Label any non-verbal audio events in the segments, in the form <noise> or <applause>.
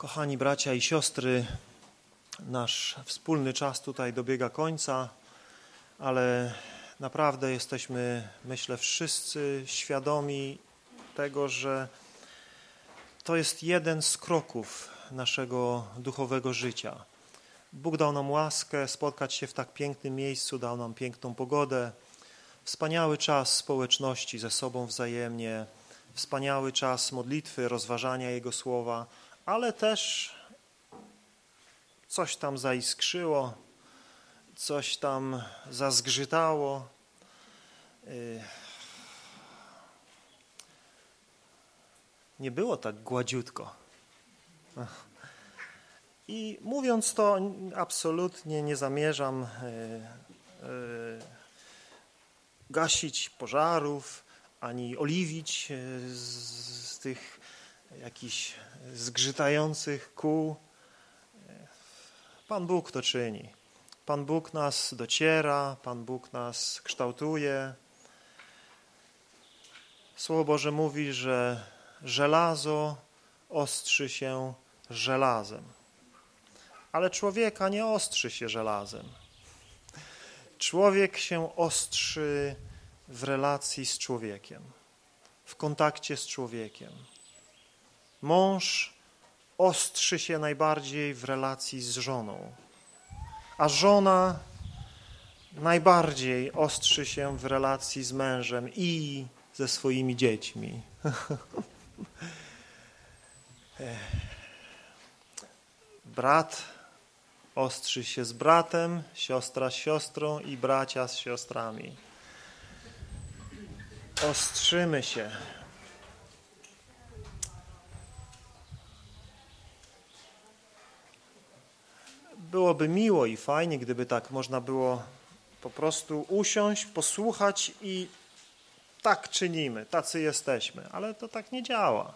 Kochani bracia i siostry, nasz wspólny czas tutaj dobiega końca, ale naprawdę jesteśmy, myślę, wszyscy świadomi tego, że to jest jeden z kroków naszego duchowego życia. Bóg dał nam łaskę spotkać się w tak pięknym miejscu, dał nam piękną pogodę, wspaniały czas społeczności ze sobą wzajemnie, wspaniały czas modlitwy, rozważania Jego słowa, ale też coś tam zaiskrzyło, coś tam zazgrzytało. Y, nie było tak gładziutko. I mówiąc to, absolutnie nie zamierzam y, y, gasić pożarów, ani oliwić z, z tych jakichś zgrzytających kół. Pan Bóg to czyni. Pan Bóg nas dociera, Pan Bóg nas kształtuje. Słowo Boże mówi, że żelazo ostrzy się żelazem. Ale człowieka nie ostrzy się żelazem. Człowiek się ostrzy w relacji z człowiekiem, w kontakcie z człowiekiem. Mąż ostrzy się najbardziej w relacji z żoną, a żona najbardziej ostrzy się w relacji z mężem i ze swoimi dziećmi. <laughs> Brat ostrzy się z bratem, siostra z siostrą i bracia z siostrami. Ostrzymy się byłoby miło i fajnie, gdyby tak można było po prostu usiąść, posłuchać i tak czynimy, tacy jesteśmy, ale to tak nie działa.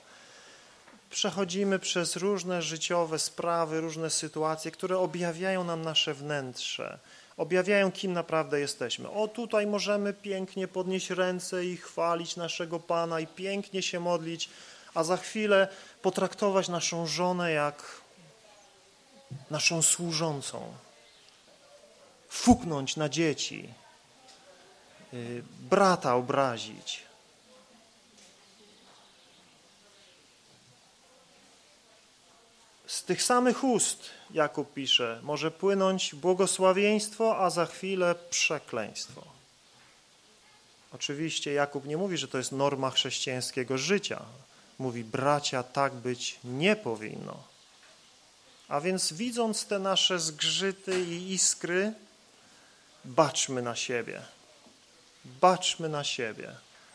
Przechodzimy przez różne życiowe sprawy, różne sytuacje, które objawiają nam nasze wnętrze, objawiają, kim naprawdę jesteśmy. O, tutaj możemy pięknie podnieść ręce i chwalić naszego Pana i pięknie się modlić, a za chwilę potraktować naszą żonę jak naszą służącą, fuknąć na dzieci, y, brata obrazić. Z tych samych ust, Jakub pisze, może płynąć błogosławieństwo, a za chwilę przekleństwo. Oczywiście Jakub nie mówi, że to jest norma chrześcijańskiego życia. Mówi, bracia, tak być nie powinno. A więc widząc te nasze zgrzyty i iskry, baczmy na siebie. Baczmy na siebie.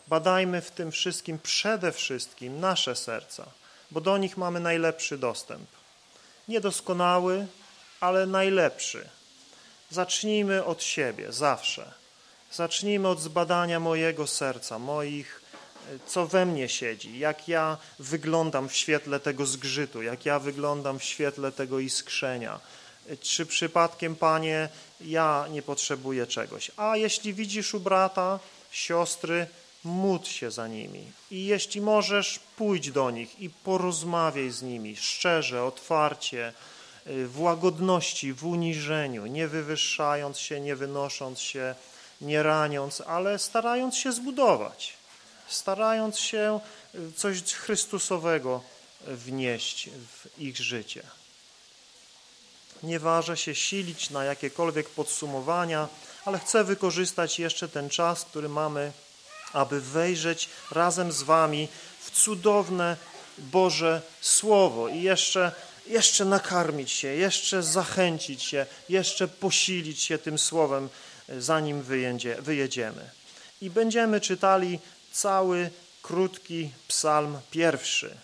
Badajmy w tym wszystkim przede wszystkim nasze serca, bo do nich mamy najlepszy dostęp. Niedoskonały, ale najlepszy. Zacznijmy od siebie, zawsze. Zacznijmy od zbadania mojego serca, moich co we mnie siedzi, jak ja wyglądam w świetle tego zgrzytu, jak ja wyglądam w świetle tego iskrzenia. Czy przypadkiem, Panie, ja nie potrzebuję czegoś? A jeśli widzisz u brata, siostry, módl się za nimi. I jeśli możesz, pójdź do nich i porozmawiaj z nimi szczerze, otwarcie, w łagodności, w uniżeniu, nie wywyższając się, nie wynosząc się, nie raniąc, ale starając się zbudować starając się coś Chrystusowego wnieść w ich życie. Nie ważę się silić na jakiekolwiek podsumowania, ale chcę wykorzystać jeszcze ten czas, który mamy, aby wejrzeć razem z Wami w cudowne Boże Słowo i jeszcze, jeszcze nakarmić się, jeszcze zachęcić się, jeszcze posilić się tym Słowem, zanim wyjedziemy. I będziemy czytali cały krótki psalm pierwszy.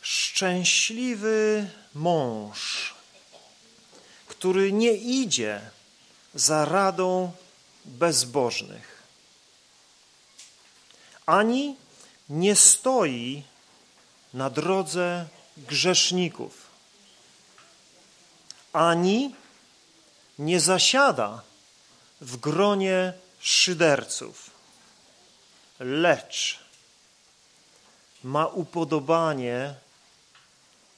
Szczęśliwy mąż, który nie idzie za radą bezbożnych, ani nie stoi na drodze grzeszników, ani nie zasiada w gronie szyderców, lecz ma upodobanie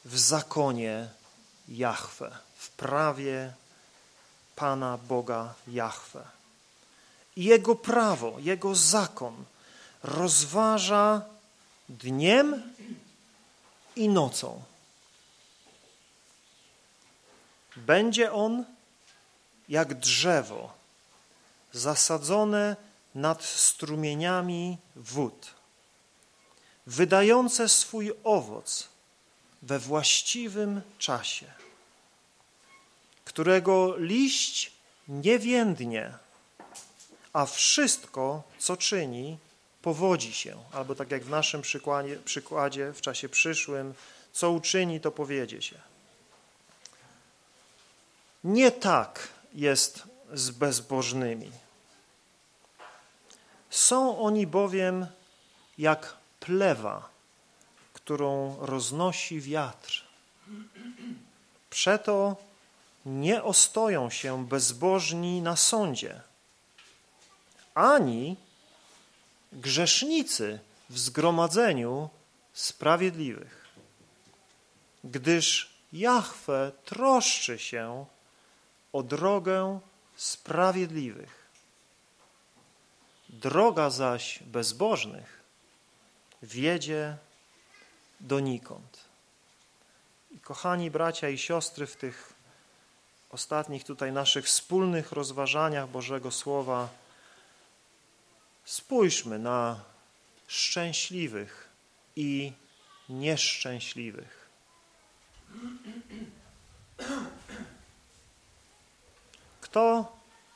w zakonie Jahwe, w prawie Pana Boga Jahwe. Jego prawo, Jego zakon rozważa dniem i nocą. Będzie on jak drzewo zasadzone nad strumieniami wód, wydające swój owoc we właściwym czasie, którego liść nie więdnie, a wszystko, co czyni, powodzi się. Albo tak jak w naszym przykładzie, przykładzie w czasie przyszłym, co uczyni, to powiedzie się. Nie tak jest z bezbożnymi. Są oni bowiem jak plewa, którą roznosi wiatr. Przeto nie ostoją się bezbożni na sądzie, ani grzesznicy w zgromadzeniu sprawiedliwych, gdyż Jahwe troszczy się o drogę sprawiedliwych. Droga zaś bezbożnych wiedzie donikąd. I kochani bracia i siostry, w tych ostatnich tutaj naszych wspólnych rozważaniach Bożego Słowa spójrzmy na szczęśliwych i nieszczęśliwych. Kto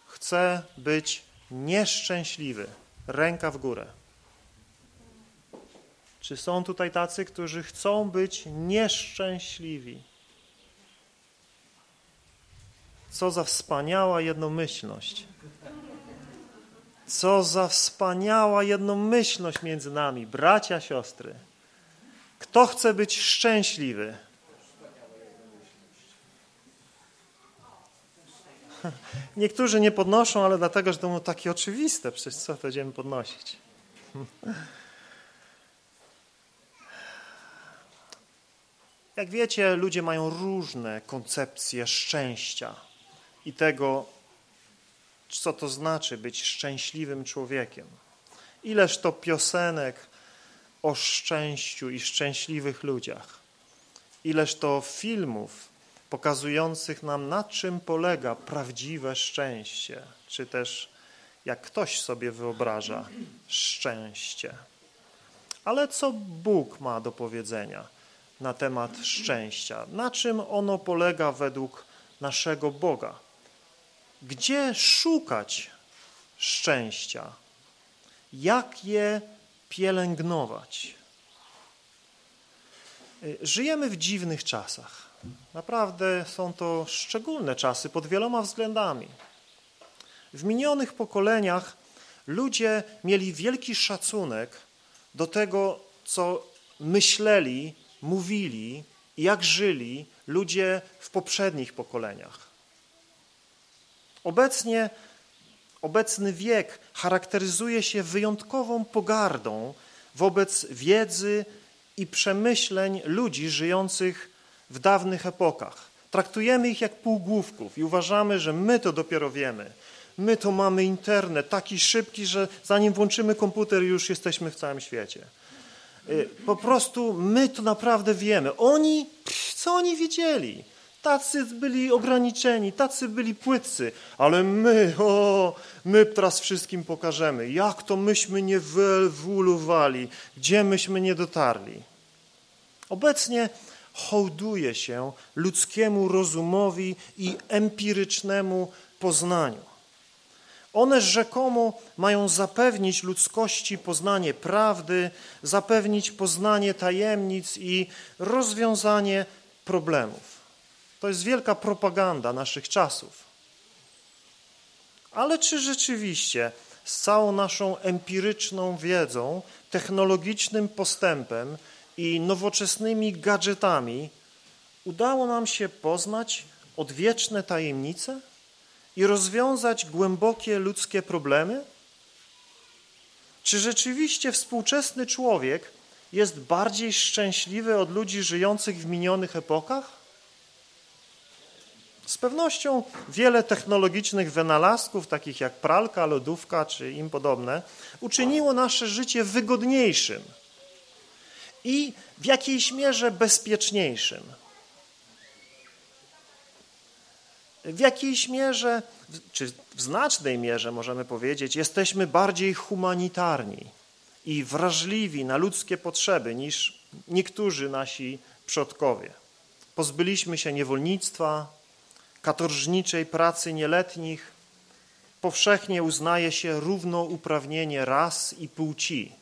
chce być nieszczęśliwy? Ręka w górę. Czy są tutaj tacy, którzy chcą być nieszczęśliwi? Co za wspaniała jednomyślność. Co za wspaniała jednomyślność między nami, bracia, siostry. Kto chce być szczęśliwy? <laughs> Niektórzy nie podnoszą, ale dlatego, że to było takie oczywiste. Przecież co to będziemy podnosić? <laughs> Jak wiecie, ludzie mają różne koncepcje szczęścia i tego, co to znaczy być szczęśliwym człowiekiem. Ileż to piosenek o szczęściu i szczęśliwych ludziach. Ileż to filmów pokazujących nam, na czym polega prawdziwe szczęście, czy też jak ktoś sobie wyobraża szczęście. Ale co Bóg ma do powiedzenia na temat szczęścia? Na czym ono polega według naszego Boga? Gdzie szukać szczęścia? Jak je pielęgnować? Żyjemy w dziwnych czasach. Naprawdę są to szczególne czasy pod wieloma względami. W minionych pokoleniach ludzie mieli wielki szacunek do tego, co myśleli, mówili i jak żyli ludzie w poprzednich pokoleniach. Obecnie, obecny wiek charakteryzuje się wyjątkową pogardą wobec wiedzy i przemyśleń ludzi żyjących w dawnych epokach. Traktujemy ich jak półgłówków i uważamy, że my to dopiero wiemy. My to mamy internet taki szybki, że zanim włączymy komputer, już jesteśmy w całym świecie. Y, po prostu my to naprawdę wiemy. Oni, co oni wiedzieli? Tacy byli ograniczeni, tacy byli płytcy, ale my, o, my teraz wszystkim pokażemy, jak to myśmy nie wyewoluowali, gdzie myśmy nie dotarli. Obecnie hołduje się ludzkiemu rozumowi i empirycznemu poznaniu. One rzekomo mają zapewnić ludzkości poznanie prawdy, zapewnić poznanie tajemnic i rozwiązanie problemów. To jest wielka propaganda naszych czasów. Ale czy rzeczywiście z całą naszą empiryczną wiedzą, technologicznym postępem i nowoczesnymi gadżetami udało nam się poznać odwieczne tajemnice i rozwiązać głębokie ludzkie problemy? Czy rzeczywiście współczesny człowiek jest bardziej szczęśliwy od ludzi żyjących w minionych epokach? Z pewnością wiele technologicznych wynalazków, takich jak pralka, lodówka czy im podobne, uczyniło nasze życie wygodniejszym i w jakiejś mierze bezpieczniejszym. W jakiejś mierze, czy w znacznej mierze możemy powiedzieć, jesteśmy bardziej humanitarni i wrażliwi na ludzkie potrzeby niż niektórzy nasi przodkowie. Pozbyliśmy się niewolnictwa, katorżniczej pracy nieletnich, powszechnie uznaje się równouprawnienie ras i płci.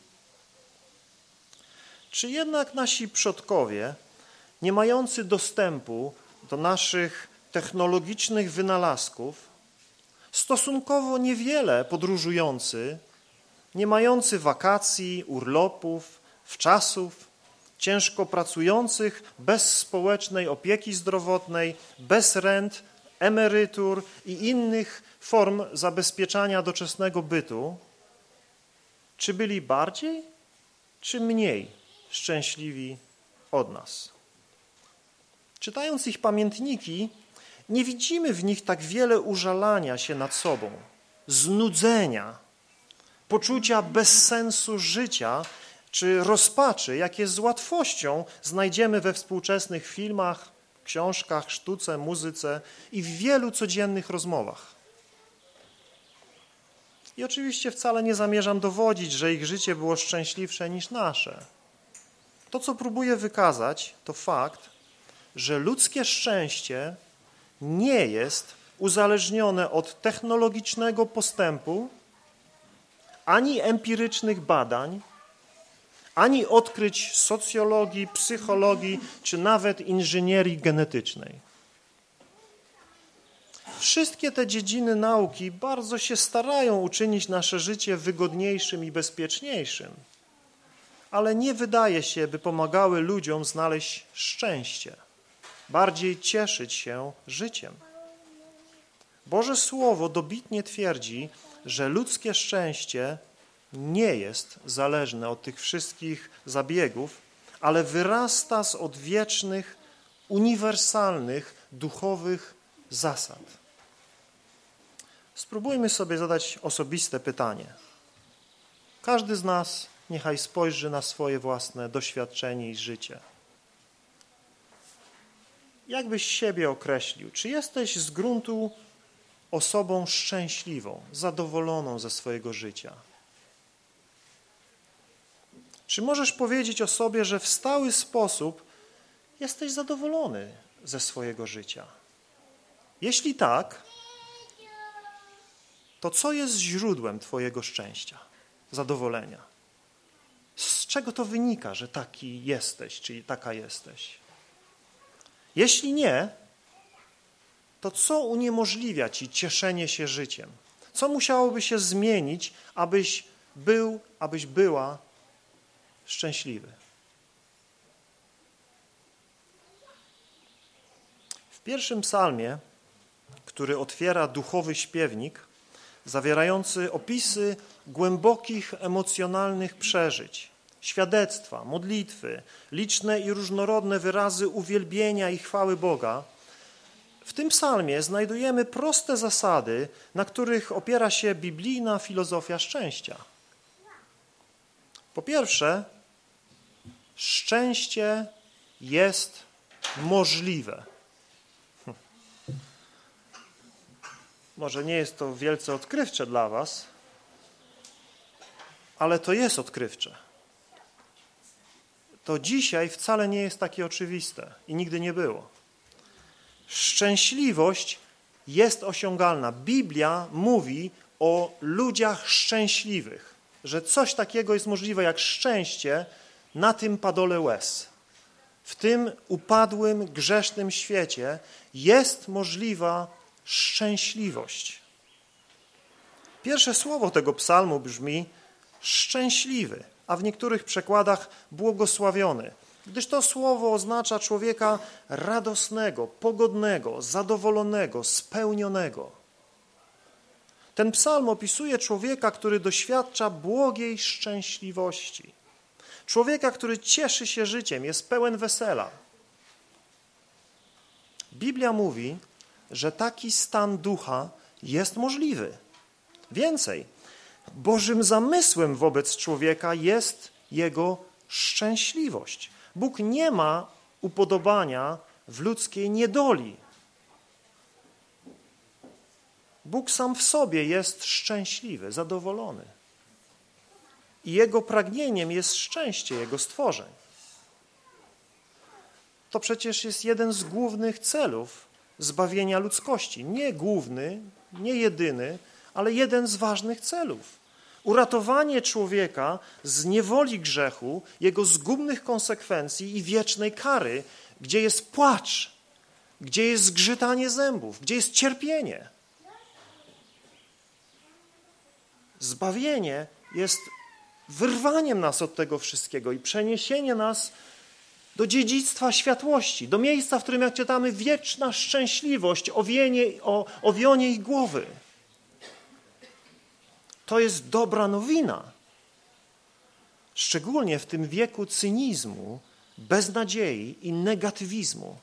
Czy jednak nasi przodkowie, nie mający dostępu do naszych technologicznych wynalazków, stosunkowo niewiele podróżujący, nie mający wakacji, urlopów, wczasów, ciężko pracujących, bez społecznej opieki zdrowotnej, bez rent, emerytur i innych form zabezpieczania doczesnego bytu, czy byli bardziej, czy mniej szczęśliwi od nas? Czytając ich pamiętniki, nie widzimy w nich tak wiele użalania się nad sobą, znudzenia, poczucia bezsensu życia czy rozpaczy, jakie z łatwością znajdziemy we współczesnych filmach, książkach, sztuce, muzyce i w wielu codziennych rozmowach. I oczywiście wcale nie zamierzam dowodzić, że ich życie było szczęśliwsze niż nasze. To, co próbuję wykazać, to fakt, że ludzkie szczęście nie jest uzależnione od technologicznego postępu, ani empirycznych badań, ani odkryć socjologii, psychologii, czy nawet inżynierii genetycznej. Wszystkie te dziedziny nauki bardzo się starają uczynić nasze życie wygodniejszym i bezpieczniejszym, ale nie wydaje się, by pomagały ludziom znaleźć szczęście, bardziej cieszyć się życiem. Boże Słowo dobitnie twierdzi, że ludzkie szczęście nie jest zależne od tych wszystkich zabiegów, ale wyrasta z odwiecznych, uniwersalnych, duchowych zasad. Spróbujmy sobie zadać osobiste pytanie. Każdy z nas niechaj spojrzy na swoje własne doświadczenie i życie. Jak byś siebie określił? Czy jesteś z gruntu osobą szczęśliwą, zadowoloną ze swojego życia? Czy możesz powiedzieć o sobie, że w stały sposób jesteś zadowolony ze swojego życia? Jeśli tak, to co jest źródłem Twojego szczęścia, zadowolenia? Z czego to wynika, że taki jesteś, czy taka jesteś? Jeśli nie, to co uniemożliwia Ci cieszenie się życiem? Co musiałoby się zmienić, abyś był, abyś była szczęśliwy. W pierwszym psalmie, który otwiera duchowy śpiewnik, zawierający opisy głębokich emocjonalnych przeżyć, świadectwa, modlitwy, liczne i różnorodne wyrazy uwielbienia i chwały Boga, w tym psalmie znajdujemy proste zasady, na których opiera się biblijna filozofia szczęścia. Po pierwsze, szczęście jest możliwe. Może nie jest to wielce odkrywcze dla Was, ale to jest odkrywcze. To dzisiaj wcale nie jest takie oczywiste i nigdy nie było. Szczęśliwość jest osiągalna. Biblia mówi o ludziach szczęśliwych, że coś takiego jest możliwe jak szczęście na tym padole łez. W tym upadłym, grzesznym świecie jest możliwa szczęśliwość. Pierwsze słowo tego psalmu brzmi szczęśliwy, a w niektórych przekładach błogosławiony. gdyż to słowo oznacza człowieka radosnego, pogodnego, zadowolonego, spełnionego. Ten psalm opisuje człowieka, który doświadcza błogiej szczęśliwości. Człowieka, który cieszy się życiem, jest pełen wesela. Biblia mówi, że taki stan ducha jest możliwy. Więcej, Bożym zamysłem wobec człowieka jest jego szczęśliwość. Bóg nie ma upodobania w ludzkiej niedoli. Bóg sam w sobie jest szczęśliwy, zadowolony. I Jego pragnieniem jest szczęście Jego stworzeń. To przecież jest jeden z głównych celów zbawienia ludzkości. Nie główny, nie jedyny, ale jeden z ważnych celów. Uratowanie człowieka z niewoli grzechu, jego zgubnych konsekwencji i wiecznej kary, gdzie jest płacz, gdzie jest zgrzytanie zębów, gdzie jest cierpienie. Zbawienie jest wyrwaniem nas od tego wszystkiego i przeniesienie nas do dziedzictwa światłości, do miejsca, w którym, jak czytamy, wieczna szczęśliwość owienie, o, owionie ich głowy. To jest dobra nowina. Szczególnie w tym wieku cynizmu, beznadziei i negatywizmu.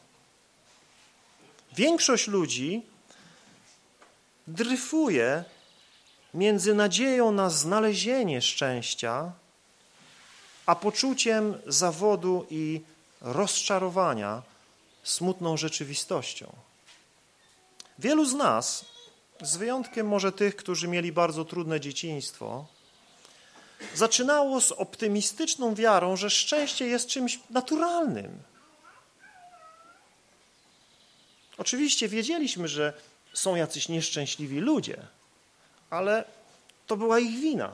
Większość ludzi dryfuje między nadzieją na znalezienie szczęścia, a poczuciem zawodu i rozczarowania smutną rzeczywistością. Wielu z nas z wyjątkiem może tych, którzy mieli bardzo trudne dzieciństwo, zaczynało z optymistyczną wiarą, że szczęście jest czymś naturalnym. Oczywiście wiedzieliśmy, że są jacyś nieszczęśliwi ludzie, ale to była ich wina.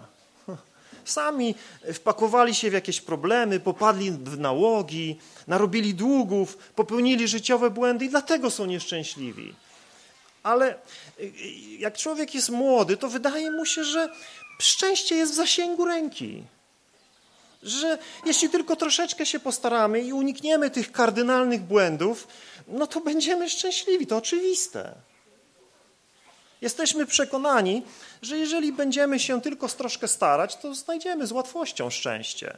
<laughs> Sami wpakowali się w jakieś problemy, popadli w nałogi, narobili długów, popełnili życiowe błędy i dlatego są nieszczęśliwi ale y, jak człowiek jest młody, to wydaje mu się, że szczęście jest w zasięgu ręki. Że jeśli tylko troszeczkę się postaramy i unikniemy tych kardynalnych błędów, no to będziemy szczęśliwi, to oczywiste. Jesteśmy przekonani, że jeżeli będziemy się tylko troszkę starać, to znajdziemy z łatwością szczęście.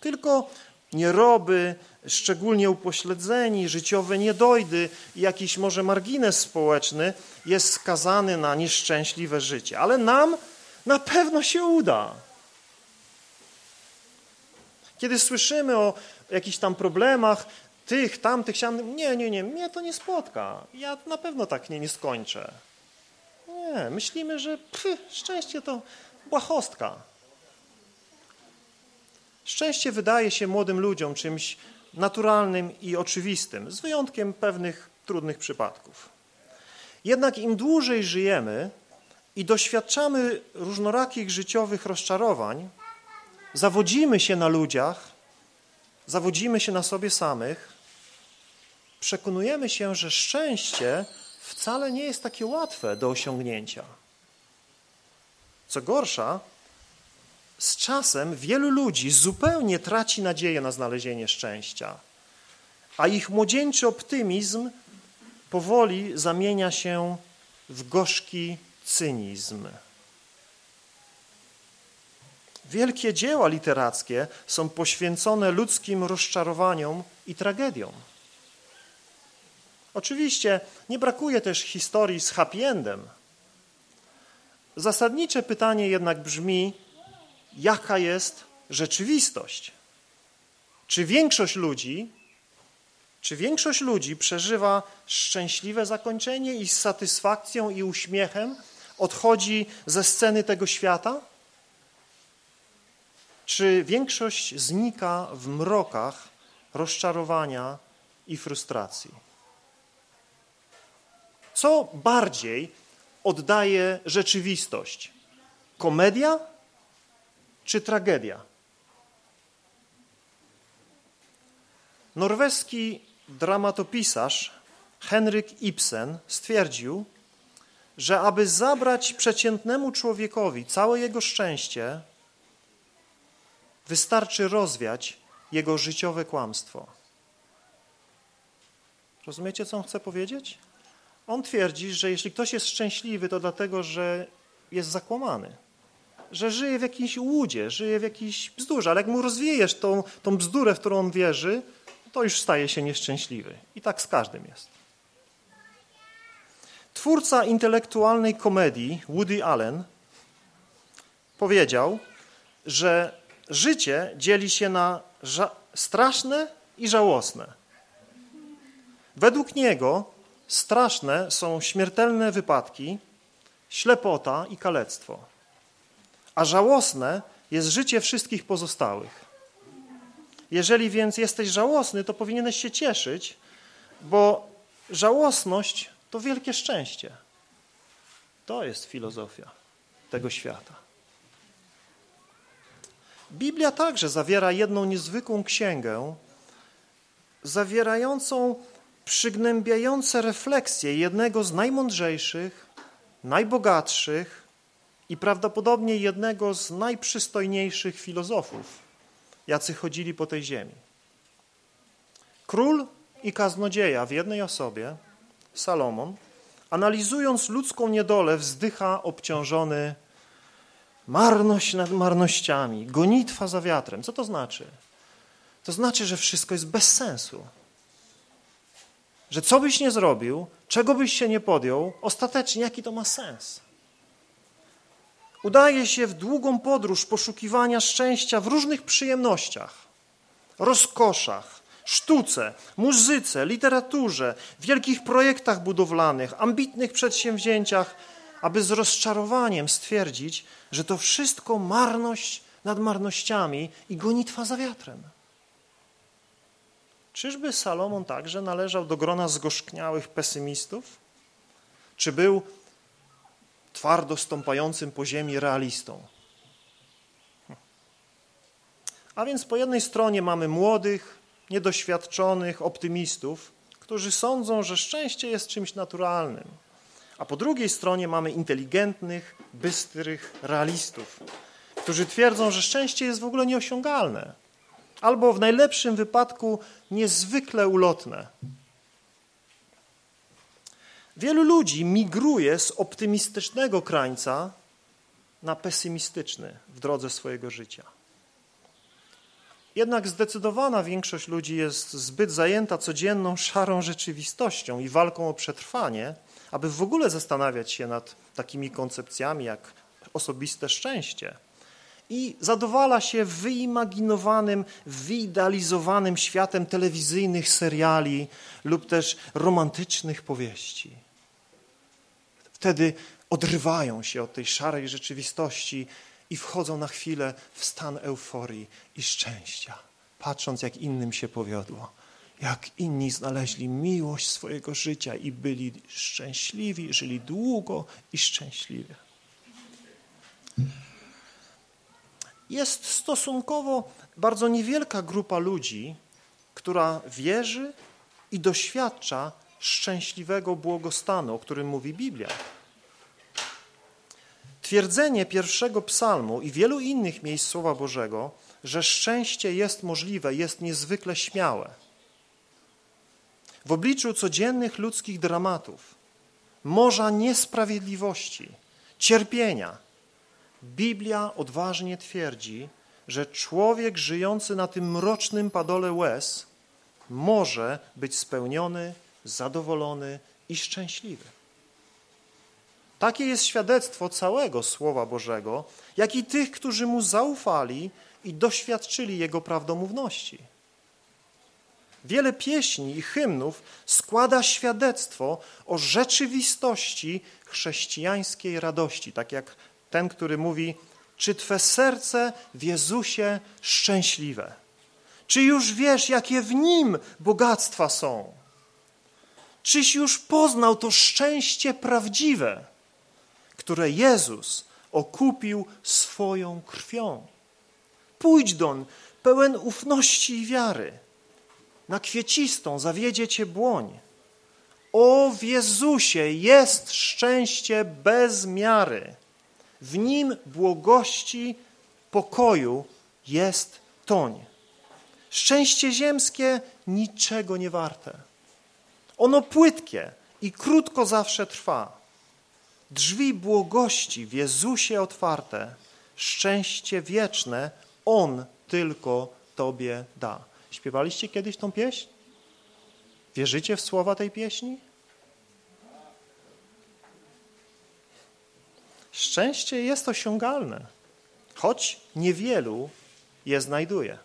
Tylko nieroby, szczególnie upośledzeni, życiowe niedojdy i jakiś może margines społeczny jest skazany na nieszczęśliwe życie. Ale nam na pewno się uda. Kiedy słyszymy o jakichś tam problemach, tych, tamtych, siam, nie, nie, nie, mnie to nie spotka. Ja na pewno tak nie, nie skończę. Nie, myślimy, że pff, szczęście to błahostka. Szczęście wydaje się młodym ludziom czymś naturalnym i oczywistym, z wyjątkiem pewnych trudnych przypadków. Jednak im dłużej żyjemy i doświadczamy różnorakich życiowych rozczarowań, zawodzimy się na ludziach, zawodzimy się na sobie samych, przekonujemy się, że szczęście wcale nie jest takie łatwe do osiągnięcia. Co gorsza, z czasem wielu ludzi zupełnie traci nadzieję na znalezienie szczęścia, a ich młodzieńczy optymizm powoli zamienia się w gorzki cynizm. Wielkie dzieła literackie są poświęcone ludzkim rozczarowaniom i tragediom. Oczywiście nie brakuje też historii z happy endem. Zasadnicze pytanie jednak brzmi, jaka jest rzeczywistość. Czy większość ludzi, czy większość ludzi przeżywa szczęśliwe zakończenie i z satysfakcją i uśmiechem odchodzi ze sceny tego świata? Czy większość znika w mrokach rozczarowania i frustracji? Co bardziej oddaje rzeczywistość? Komedia czy tragedia? Norweski dramatopisarz Henryk Ibsen stwierdził, że aby zabrać przeciętnemu człowiekowi całe jego szczęście, wystarczy rozwiać jego życiowe kłamstwo. Rozumiecie, co on chce powiedzieć? On twierdzi, że jeśli ktoś jest szczęśliwy, to dlatego, że jest zakłamany. Że żyje w jakiejś łudzie, żyje w jakiejś bzdurze, ale jak mu rozwiejesz tą, tą bzdurę, w którą on wierzy, to już staje się nieszczęśliwy. I tak z każdym jest. Twórca intelektualnej komedii Woody Allen powiedział, że życie dzieli się na straszne i żałosne. Według niego straszne są śmiertelne wypadki, ślepota i kalectwo, a żałosne jest życie wszystkich pozostałych. Jeżeli więc jesteś żałosny, to powinieneś się cieszyć, bo żałosność to wielkie szczęście. To jest filozofia tego świata. Biblia także zawiera jedną niezwykłą księgę, zawierającą przygnębiające refleksje jednego z najmądrzejszych, najbogatszych i prawdopodobnie jednego z najprzystojniejszych filozofów, jacy chodzili po tej ziemi. Król i kaznodzieja w jednej osobie, Salomon, analizując ludzką niedolę, wzdycha obciążony marność nad marnościami, gonitwa za wiatrem. Co to znaczy? To znaczy, że wszystko jest bez sensu. Że co byś nie zrobił, czego byś się nie podjął, ostatecznie jaki to ma sens? Udaje się w długą podróż poszukiwania szczęścia w różnych przyjemnościach, rozkoszach, sztuce, muzyce, literaturze, wielkich projektach budowlanych, ambitnych przedsięwzięciach, aby z rozczarowaniem stwierdzić, że to wszystko marność nad marnościami i gonitwa za wiatrem. Czyżby Salomon także należał do grona zgorzkniałych pesymistów? Czy był twardo stąpającym po ziemi realistą? A więc po jednej stronie mamy młodych, niedoświadczonych optymistów, którzy sądzą, że szczęście jest czymś naturalnym. A po drugiej stronie mamy inteligentnych, bystrych realistów, którzy twierdzą, że szczęście jest w ogóle nieosiągalne, albo w najlepszym wypadku niezwykle ulotne. Wielu ludzi migruje z optymistycznego krańca na pesymistyczny w drodze swojego życia. Jednak zdecydowana większość ludzi jest zbyt zajęta codzienną, szarą rzeczywistością i walką o przetrwanie, aby w ogóle zastanawiać się nad takimi koncepcjami jak osobiste szczęście. I zadowala się wyimaginowanym, wyidealizowanym światem telewizyjnych seriali lub też romantycznych powieści. Wtedy odrywają się od tej szarej rzeczywistości i wchodzą na chwilę w stan euforii i szczęścia, patrząc jak innym się powiodło, jak inni znaleźli miłość swojego życia i byli szczęśliwi, żyli długo i szczęśliwie. Jest stosunkowo bardzo niewielka grupa ludzi, która wierzy i doświadcza szczęśliwego błogostanu, o którym mówi Biblia. Twierdzenie pierwszego psalmu i wielu innych miejsc Słowa Bożego, że szczęście jest możliwe, jest niezwykle śmiałe. W obliczu codziennych ludzkich dramatów, morza niesprawiedliwości, cierpienia, Biblia odważnie twierdzi, że człowiek żyjący na tym mrocznym padole łez może być spełniony, zadowolony i szczęśliwy. Takie jest świadectwo całego Słowa Bożego, jak i tych, którzy Mu zaufali i doświadczyli Jego prawdomówności. Wiele pieśni i hymnów składa świadectwo o rzeczywistości chrześcijańskiej radości, tak jak ten, który mówi, czy Twe serce w Jezusie szczęśliwe? Czy już wiesz, jakie w Nim bogactwa są? Czyś już poznał to szczęście prawdziwe? które Jezus okupił swoją krwią. Pójdź don, pełen ufności i wiary. Na kwiecistą zawiedzie cię błoń. O, w Jezusie jest szczęście bez miary. W Nim błogości, pokoju jest toń. Szczęście ziemskie niczego nie warte. Ono płytkie i krótko zawsze trwa. Drzwi błogości w Jezusie otwarte, szczęście wieczne On tylko Tobie da. Śpiewaliście kiedyś tą pieśń? Wierzycie w słowa tej pieśni? Szczęście jest osiągalne, choć niewielu je znajduje.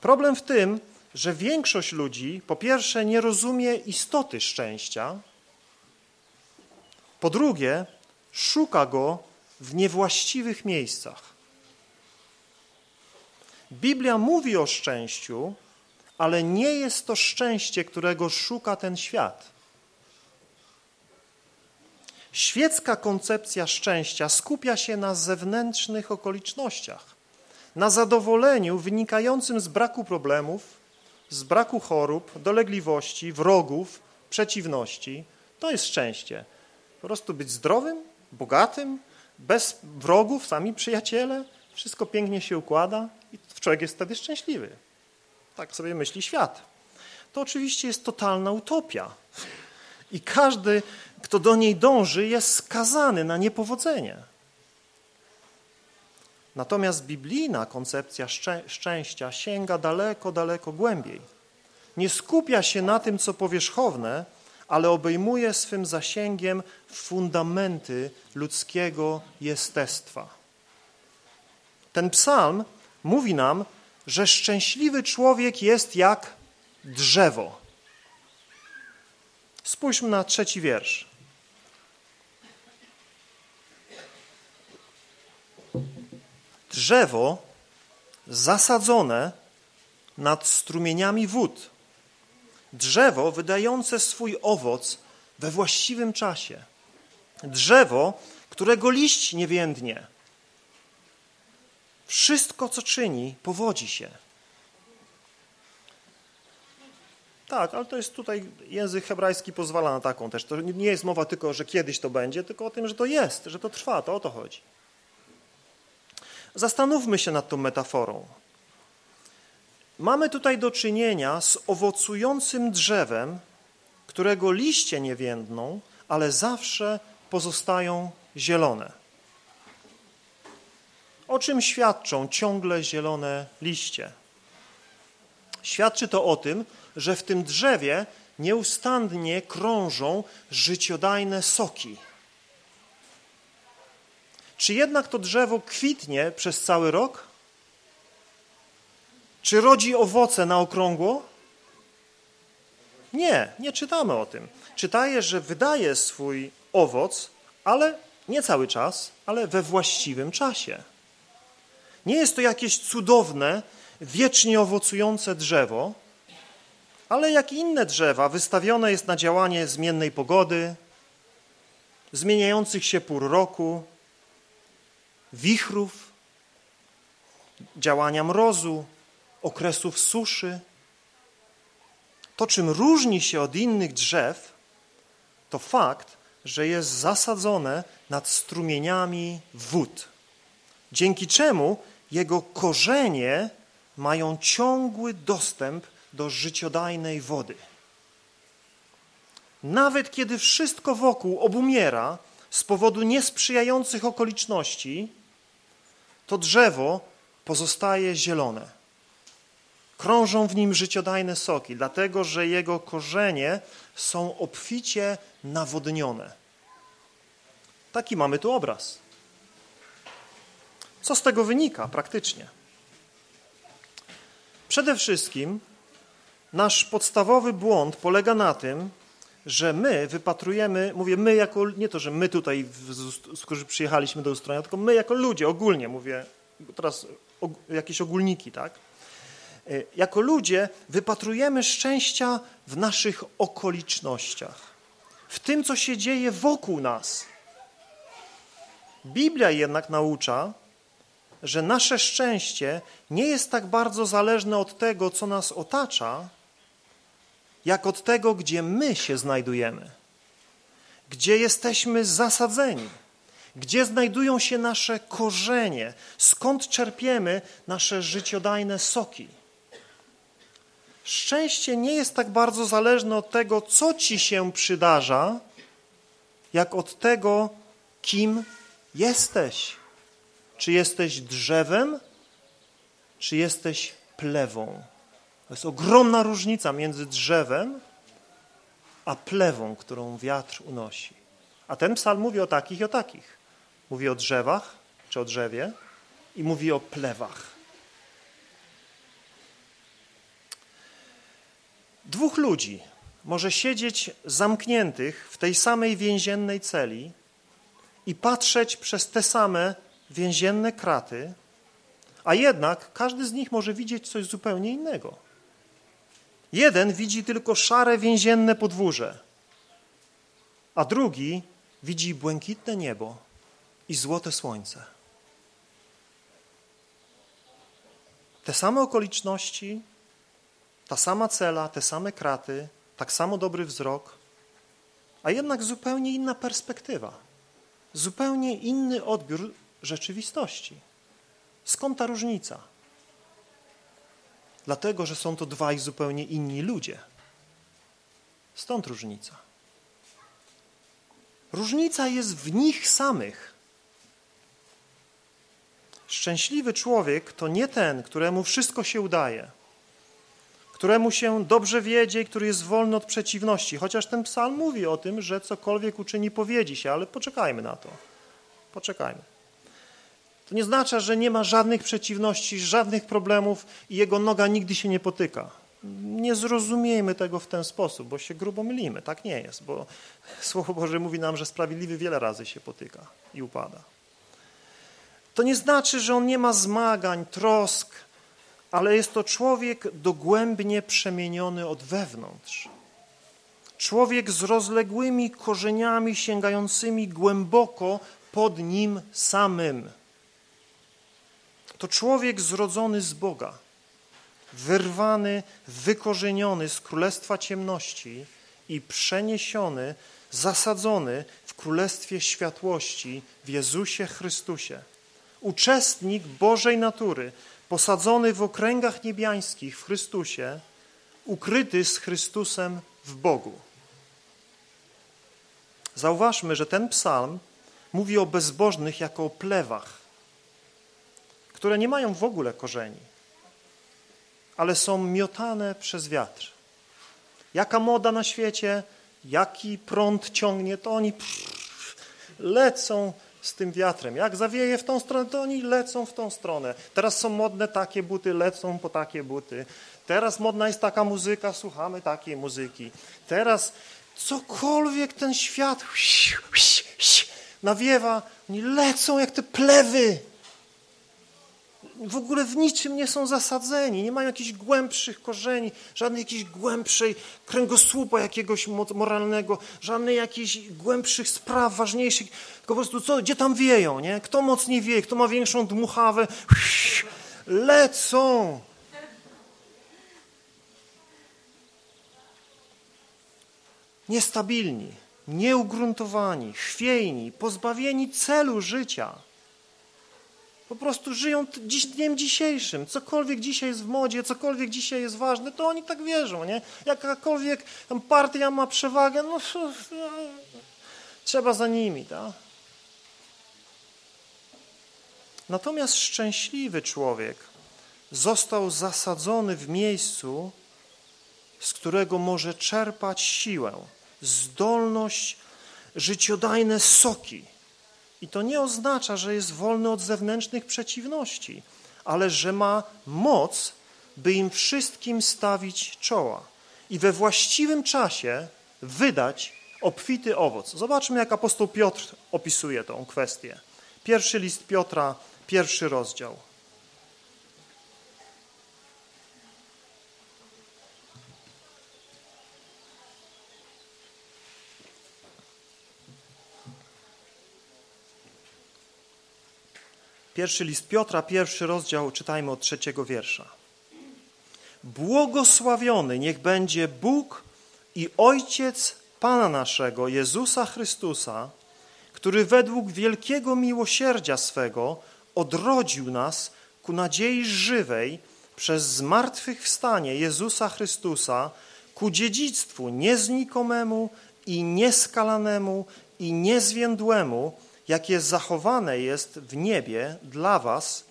Problem w tym, że większość ludzi po pierwsze nie rozumie istoty szczęścia, po drugie szuka go w niewłaściwych miejscach. Biblia mówi o szczęściu, ale nie jest to szczęście, którego szuka ten świat. Świecka koncepcja szczęścia skupia się na zewnętrznych okolicznościach, na zadowoleniu wynikającym z braku problemów, z braku chorób, dolegliwości, wrogów, przeciwności. To jest szczęście. Po prostu być zdrowym, bogatym, bez wrogów, sami przyjaciele, wszystko pięknie się układa i człowiek jest wtedy szczęśliwy. Tak sobie myśli świat. To oczywiście jest totalna utopia. I każdy, kto do niej dąży, jest skazany na niepowodzenie. Natomiast biblijna koncepcja szczę szczęścia sięga daleko, daleko głębiej. Nie skupia się na tym, co powierzchowne, ale obejmuje swym zasięgiem fundamenty ludzkiego jestestwa. Ten psalm mówi nam, że szczęśliwy człowiek jest jak drzewo. Spójrzmy na trzeci wiersz. Drzewo zasadzone nad strumieniami wód. Drzewo wydające swój owoc we właściwym czasie. Drzewo, którego liść nie więdnie. Wszystko, co czyni, powodzi się. Tak, ale to jest tutaj, język hebrajski pozwala na taką też. To nie jest mowa tylko, że kiedyś to będzie, tylko o tym, że to jest, że to trwa, to o to chodzi. Zastanówmy się nad tą metaforą. Mamy tutaj do czynienia z owocującym drzewem, którego liście nie więdną, ale zawsze pozostają zielone. O czym świadczą ciągle zielone liście? Świadczy to o tym, że w tym drzewie nieustannie krążą życiodajne soki. Czy jednak to drzewo kwitnie przez cały rok? Czy rodzi owoce na okrągło? Nie, nie czytamy o tym. Czytaje, że wydaje swój owoc, ale nie cały czas, ale we właściwym czasie. Nie jest to jakieś cudowne, wiecznie owocujące drzewo, ale jak inne drzewa wystawione jest na działanie zmiennej pogody, zmieniających się pór roku, wichrów, działania mrozu, okresów suszy. To, czym różni się od innych drzew, to fakt, że jest zasadzone nad strumieniami wód, dzięki czemu jego korzenie mają ciągły dostęp do życiodajnej wody. Nawet kiedy wszystko wokół obumiera z powodu niesprzyjających okoliczności, to drzewo pozostaje zielone. Krążą w nim życiodajne soki, dlatego że jego korzenie są obficie nawodnione. Taki mamy tu obraz. Co z tego wynika praktycznie? Przede wszystkim nasz podstawowy błąd polega na tym, że my wypatrujemy, mówię my jako, nie to, że my tutaj, którzy przyjechaliśmy do Ustronia, tylko my jako ludzie, ogólnie mówię, teraz jakieś ogólniki, tak? E, jako ludzie wypatrujemy szczęścia w naszych okolicznościach, w tym, co się dzieje wokół nas. Biblia jednak naucza, że nasze szczęście nie jest tak bardzo zależne od tego, co nas otacza, jak od tego, gdzie my się znajdujemy, gdzie jesteśmy zasadzeni, Gdzie znajdują się nasze korzenie? Skąd czerpiemy nasze życiodajne soki? Szczęście nie jest tak bardzo zależne od tego, co ci się przydarza, jak od tego, kim jesteś. Czy jesteś drzewem, czy jesteś plewą. To jest ogromna różnica między drzewem a plewą, którą wiatr unosi. A ten psalm mówi o takich i o takich. Mówi o drzewach, czy o drzewie i mówi o plewach. Dwóch ludzi może siedzieć zamkniętych w tej samej więziennej celi i patrzeć przez te same więzienne kraty, a jednak każdy z nich może widzieć coś zupełnie innego. Jeden widzi tylko szare więzienne podwórze, a drugi widzi błękitne niebo i złote słońce. Te same okoliczności, ta sama cela, te same kraty, tak samo dobry wzrok, a jednak zupełnie inna perspektywa, zupełnie inny odbiór rzeczywistości. Skąd ta różnica? Dlatego, że są to dwaj zupełnie inni ludzie. Stąd różnica. Różnica jest w nich samych. Szczęśliwy człowiek to nie ten, któremu wszystko się udaje, któremu się dobrze wiedzie i który jest wolny od przeciwności. Chociaż ten psalm mówi o tym, że cokolwiek uczyni, powiedzi się, ale poczekajmy na to. Poczekajmy. To nie znaczy, że nie ma żadnych przeciwności, żadnych problemów i jego noga nigdy się nie potyka. Nie zrozumiejmy tego w ten sposób, bo się grubo mylimy. Tak nie jest, bo <laughs> Słowo Boże mówi nam, że sprawiedliwy wiele razy się potyka i upada. To nie znaczy, że on nie ma zmagań, trosk, ale jest to człowiek dogłębnie przemieniony od wewnątrz. Człowiek z rozległymi korzeniami sięgającymi głęboko pod nim samym. To człowiek zrodzony z Boga, wyrwany, wykorzeniony z królestwa ciemności i przeniesiony, zasadzony w królestwie światłości w Jezusie Chrystusie. Uczestnik Bożej natury, posadzony w okręgach niebiańskich w Chrystusie, ukryty z Chrystusem w Bogu. Zauważmy, że ten psalm mówi o bezbożnych jako o plewach, które nie mają w ogóle korzeni, ale są miotane przez wiatr. Jaka moda na świecie, jaki prąd ciągnie, to oni pff, lecą z tym wiatrem. Jak zawieje w tą stronę, to oni lecą w tą stronę. Teraz są modne takie buty, lecą po takie buty. Teraz modna jest taka muzyka, słuchamy takiej muzyki. Teraz cokolwiek ten świat nawiewa, oni lecą jak te plewy w ogóle w niczym nie są zasadzeni, nie mają jakichś głębszych korzeni, żadnej jakiejś głębszej kręgosłupa jakiegoś moralnego, żadnej jakichś głębszych spraw ważniejszych, tylko po prostu co, gdzie tam wieją, nie? Kto mocniej wieje, kto ma większą dmuchawę, lecą. Niestabilni, nieugruntowani, chwiejni, pozbawieni celu życia – po prostu żyją dziś, dniem dzisiejszym. Cokolwiek dzisiaj jest w modzie, cokolwiek dzisiaj jest ważne, to oni tak wierzą, nie? Jakakolwiek partia ma przewagę, no trzeba za nimi, tak? Natomiast szczęśliwy człowiek został zasadzony w miejscu, z którego może czerpać siłę, zdolność, życiodajne soki, i to nie oznacza, że jest wolny od zewnętrznych przeciwności, ale że ma moc, by im wszystkim stawić czoła i we właściwym czasie wydać obfity owoc. Zobaczmy, jak apostoł Piotr opisuje tą kwestię. Pierwszy list Piotra, pierwszy rozdział. Pierwszy list Piotra, pierwszy rozdział, czytajmy od trzeciego wiersza. Błogosławiony niech będzie Bóg i Ojciec Pana naszego, Jezusa Chrystusa, który według wielkiego miłosierdzia swego odrodził nas ku nadziei żywej przez zmartwychwstanie Jezusa Chrystusa ku dziedzictwu nieznikomemu i nieskalanemu i niezwiędłemu, jakie zachowane jest w niebie dla was,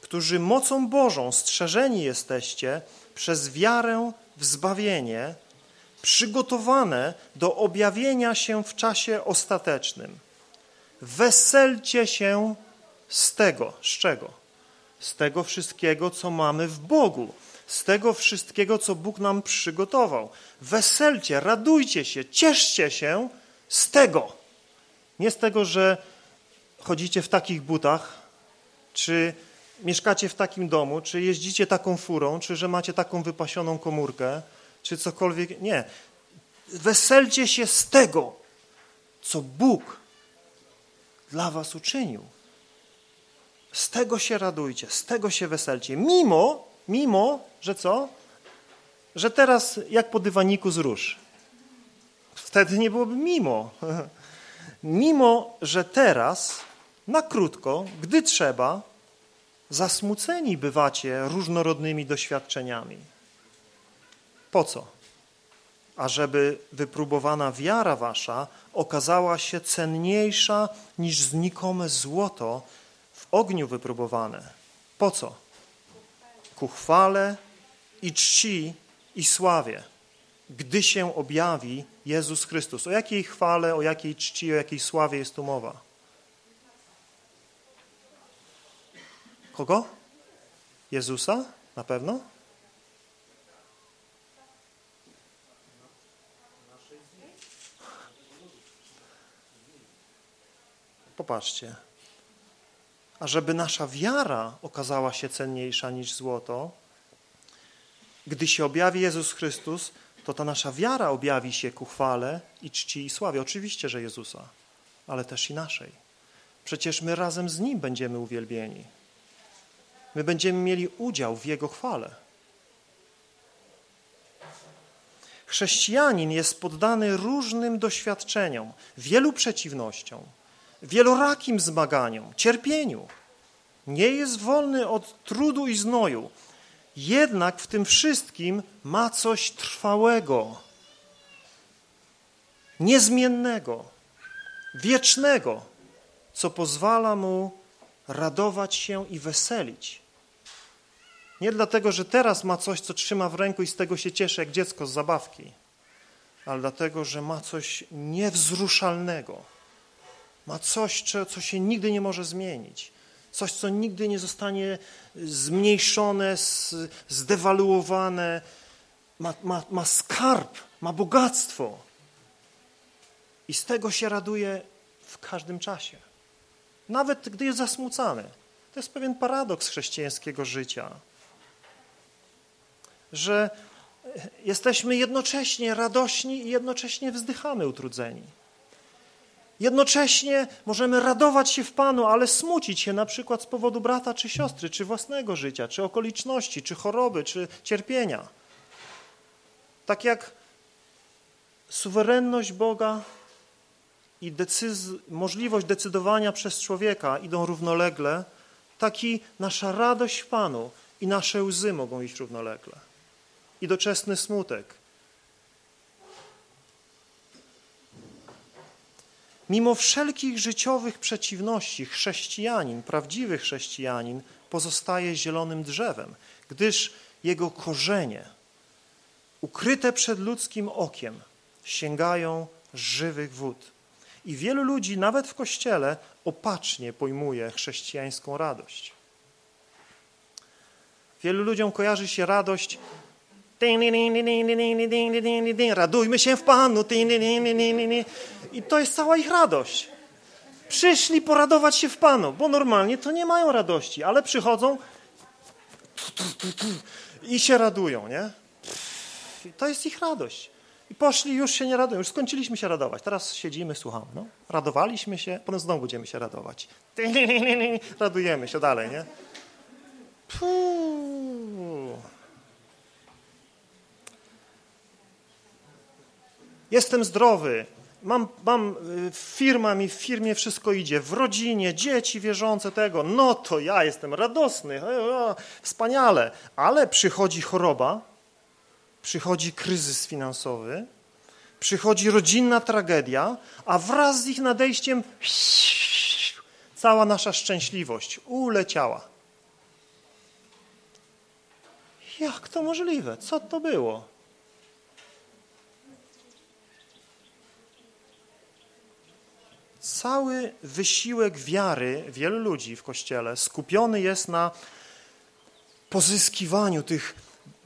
którzy mocą Bożą strzeżeni jesteście przez wiarę w zbawienie, przygotowane do objawienia się w czasie ostatecznym. Weselcie się z tego. Z czego? Z tego wszystkiego, co mamy w Bogu. Z tego wszystkiego, co Bóg nam przygotował. Weselcie, radujcie się, cieszcie się z tego. Nie z tego, że chodzicie w takich butach, czy mieszkacie w takim domu, czy jeździcie taką furą, czy że macie taką wypasioną komórkę, czy cokolwiek. Nie. Weselcie się z tego, co Bóg dla was uczynił. Z tego się radujcie, z tego się weselcie. Mimo, mimo, że co? Że teraz jak po dywaniku z. Wtedy nie byłoby mimo. <laughs> Mimo, że teraz na krótko, gdy trzeba, zasmuceni bywacie różnorodnymi doświadczeniami. Po co? Ażeby wypróbowana wiara wasza okazała się cenniejsza niż znikome złoto w ogniu wypróbowane. Po co? Ku chwale i czci i sławie, gdy się objawi Jezus Chrystus. O jakiej chwale, o jakiej czci, o jakiej sławie jest tu mowa? Kogo? Jezusa? Na pewno? Popatrzcie. A żeby nasza wiara okazała się cenniejsza niż złoto, gdy się objawi Jezus Chrystus, to ta nasza wiara objawi się ku chwale i czci i sławie. Oczywiście, że Jezusa, ale też i naszej. Przecież my razem z Nim będziemy uwielbieni. My będziemy mieli udział w Jego chwale. Chrześcijanin jest poddany różnym doświadczeniom, wielu przeciwnościom, wielorakim zmaganiom, cierpieniu. Nie jest wolny od trudu i znoju, jednak w tym wszystkim ma coś trwałego, niezmiennego, wiecznego, co pozwala mu radować się i weselić. Nie dlatego, że teraz ma coś, co trzyma w ręku i z tego się cieszy jak dziecko z zabawki, ale dlatego, że ma coś niewzruszalnego. Ma coś, co się nigdy nie może zmienić. Coś, co nigdy nie zostanie zmniejszone, zdewaluowane. Ma, ma, ma skarb, ma bogactwo. I z tego się raduje w każdym czasie. Nawet gdy jest zasmucany. To jest pewien paradoks chrześcijańskiego życia że jesteśmy jednocześnie radośni i jednocześnie wzdychamy utrudzeni. Jednocześnie możemy radować się w Panu, ale smucić się na przykład z powodu brata czy siostry, czy własnego życia, czy okoliczności, czy choroby, czy cierpienia. Tak jak suwerenność Boga i decyz- możliwość decydowania przez człowieka idą równolegle, taki nasza radość w Panu i nasze łzy mogą iść równolegle i doczesny smutek. Mimo wszelkich życiowych przeciwności chrześcijanin, prawdziwy chrześcijanin pozostaje zielonym drzewem, gdyż jego korzenie, ukryte przed ludzkim okiem, sięgają żywych wód. I wielu ludzi, nawet w Kościele, opacznie pojmuje chrześcijańską radość. Wielu ludziom kojarzy się radość Radujmy się w Panu. I to jest cała ich radość. Przyszli poradować się w Panu, bo normalnie to nie mają radości, ale przychodzą i się radują, nie? To jest ich radość. I poszli, już się nie radują, już skończyliśmy się radować. Teraz siedzimy, słuchamy. No. Radowaliśmy się, potem znowu będziemy się radować. Radujemy się dalej, nie? Puh. Jestem zdrowy, mam, mam y, firma, mi w firmie wszystko idzie, w rodzinie, dzieci wierzące tego, no to ja jestem radosny, wspaniale, ale przychodzi choroba, przychodzi kryzys finansowy, przychodzi rodzinna tragedia, a wraz z ich nadejściem <laughs> cała nasza szczęśliwość uleciała. Jak to możliwe? Co to było? Cały wysiłek wiary wielu ludzi w Kościele skupiony jest na pozyskiwaniu tych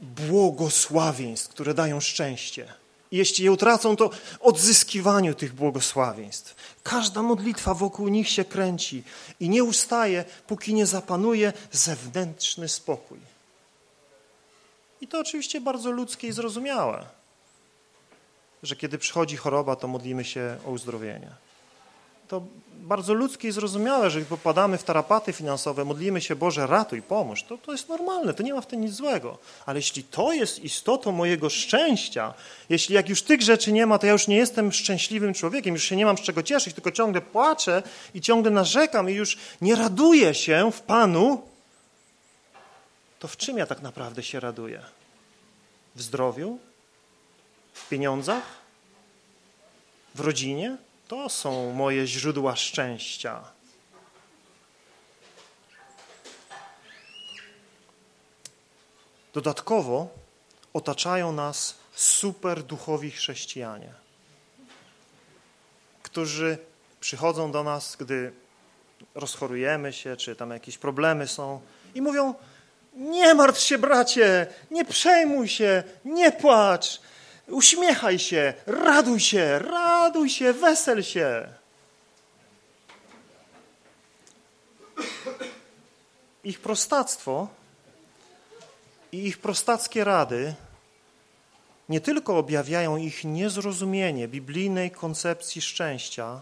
błogosławieństw, które dają szczęście. I jeśli je utracą, to odzyskiwaniu tych błogosławieństw. Każda modlitwa wokół nich się kręci i nie ustaje, póki nie zapanuje zewnętrzny spokój. I to oczywiście bardzo ludzkie i zrozumiałe, że kiedy przychodzi choroba, to modlimy się o uzdrowienie to bardzo ludzkie i zrozumiałe, że popadamy w tarapaty finansowe, modlimy się, Boże, ratuj, pomóż. To, to jest normalne, to nie ma w tym nic złego. Ale jeśli to jest istotą mojego szczęścia, jeśli jak już tych rzeczy nie ma, to ja już nie jestem szczęśliwym człowiekiem, już się nie mam z czego cieszyć, tylko ciągle płaczę i ciągle narzekam i już nie raduję się w Panu, to w czym ja tak naprawdę się raduję? W zdrowiu? W pieniądzach? W rodzinie? To są moje źródła szczęścia. Dodatkowo otaczają nas super duchowi chrześcijanie, którzy przychodzą do nas, gdy rozchorujemy się, czy tam jakieś problemy są i mówią, nie martw się bracie, nie przejmuj się, nie płacz, Uśmiechaj się, raduj się, raduj się, wesel się. Ich prostactwo i ich prostackie rady nie tylko objawiają ich niezrozumienie biblijnej koncepcji szczęścia,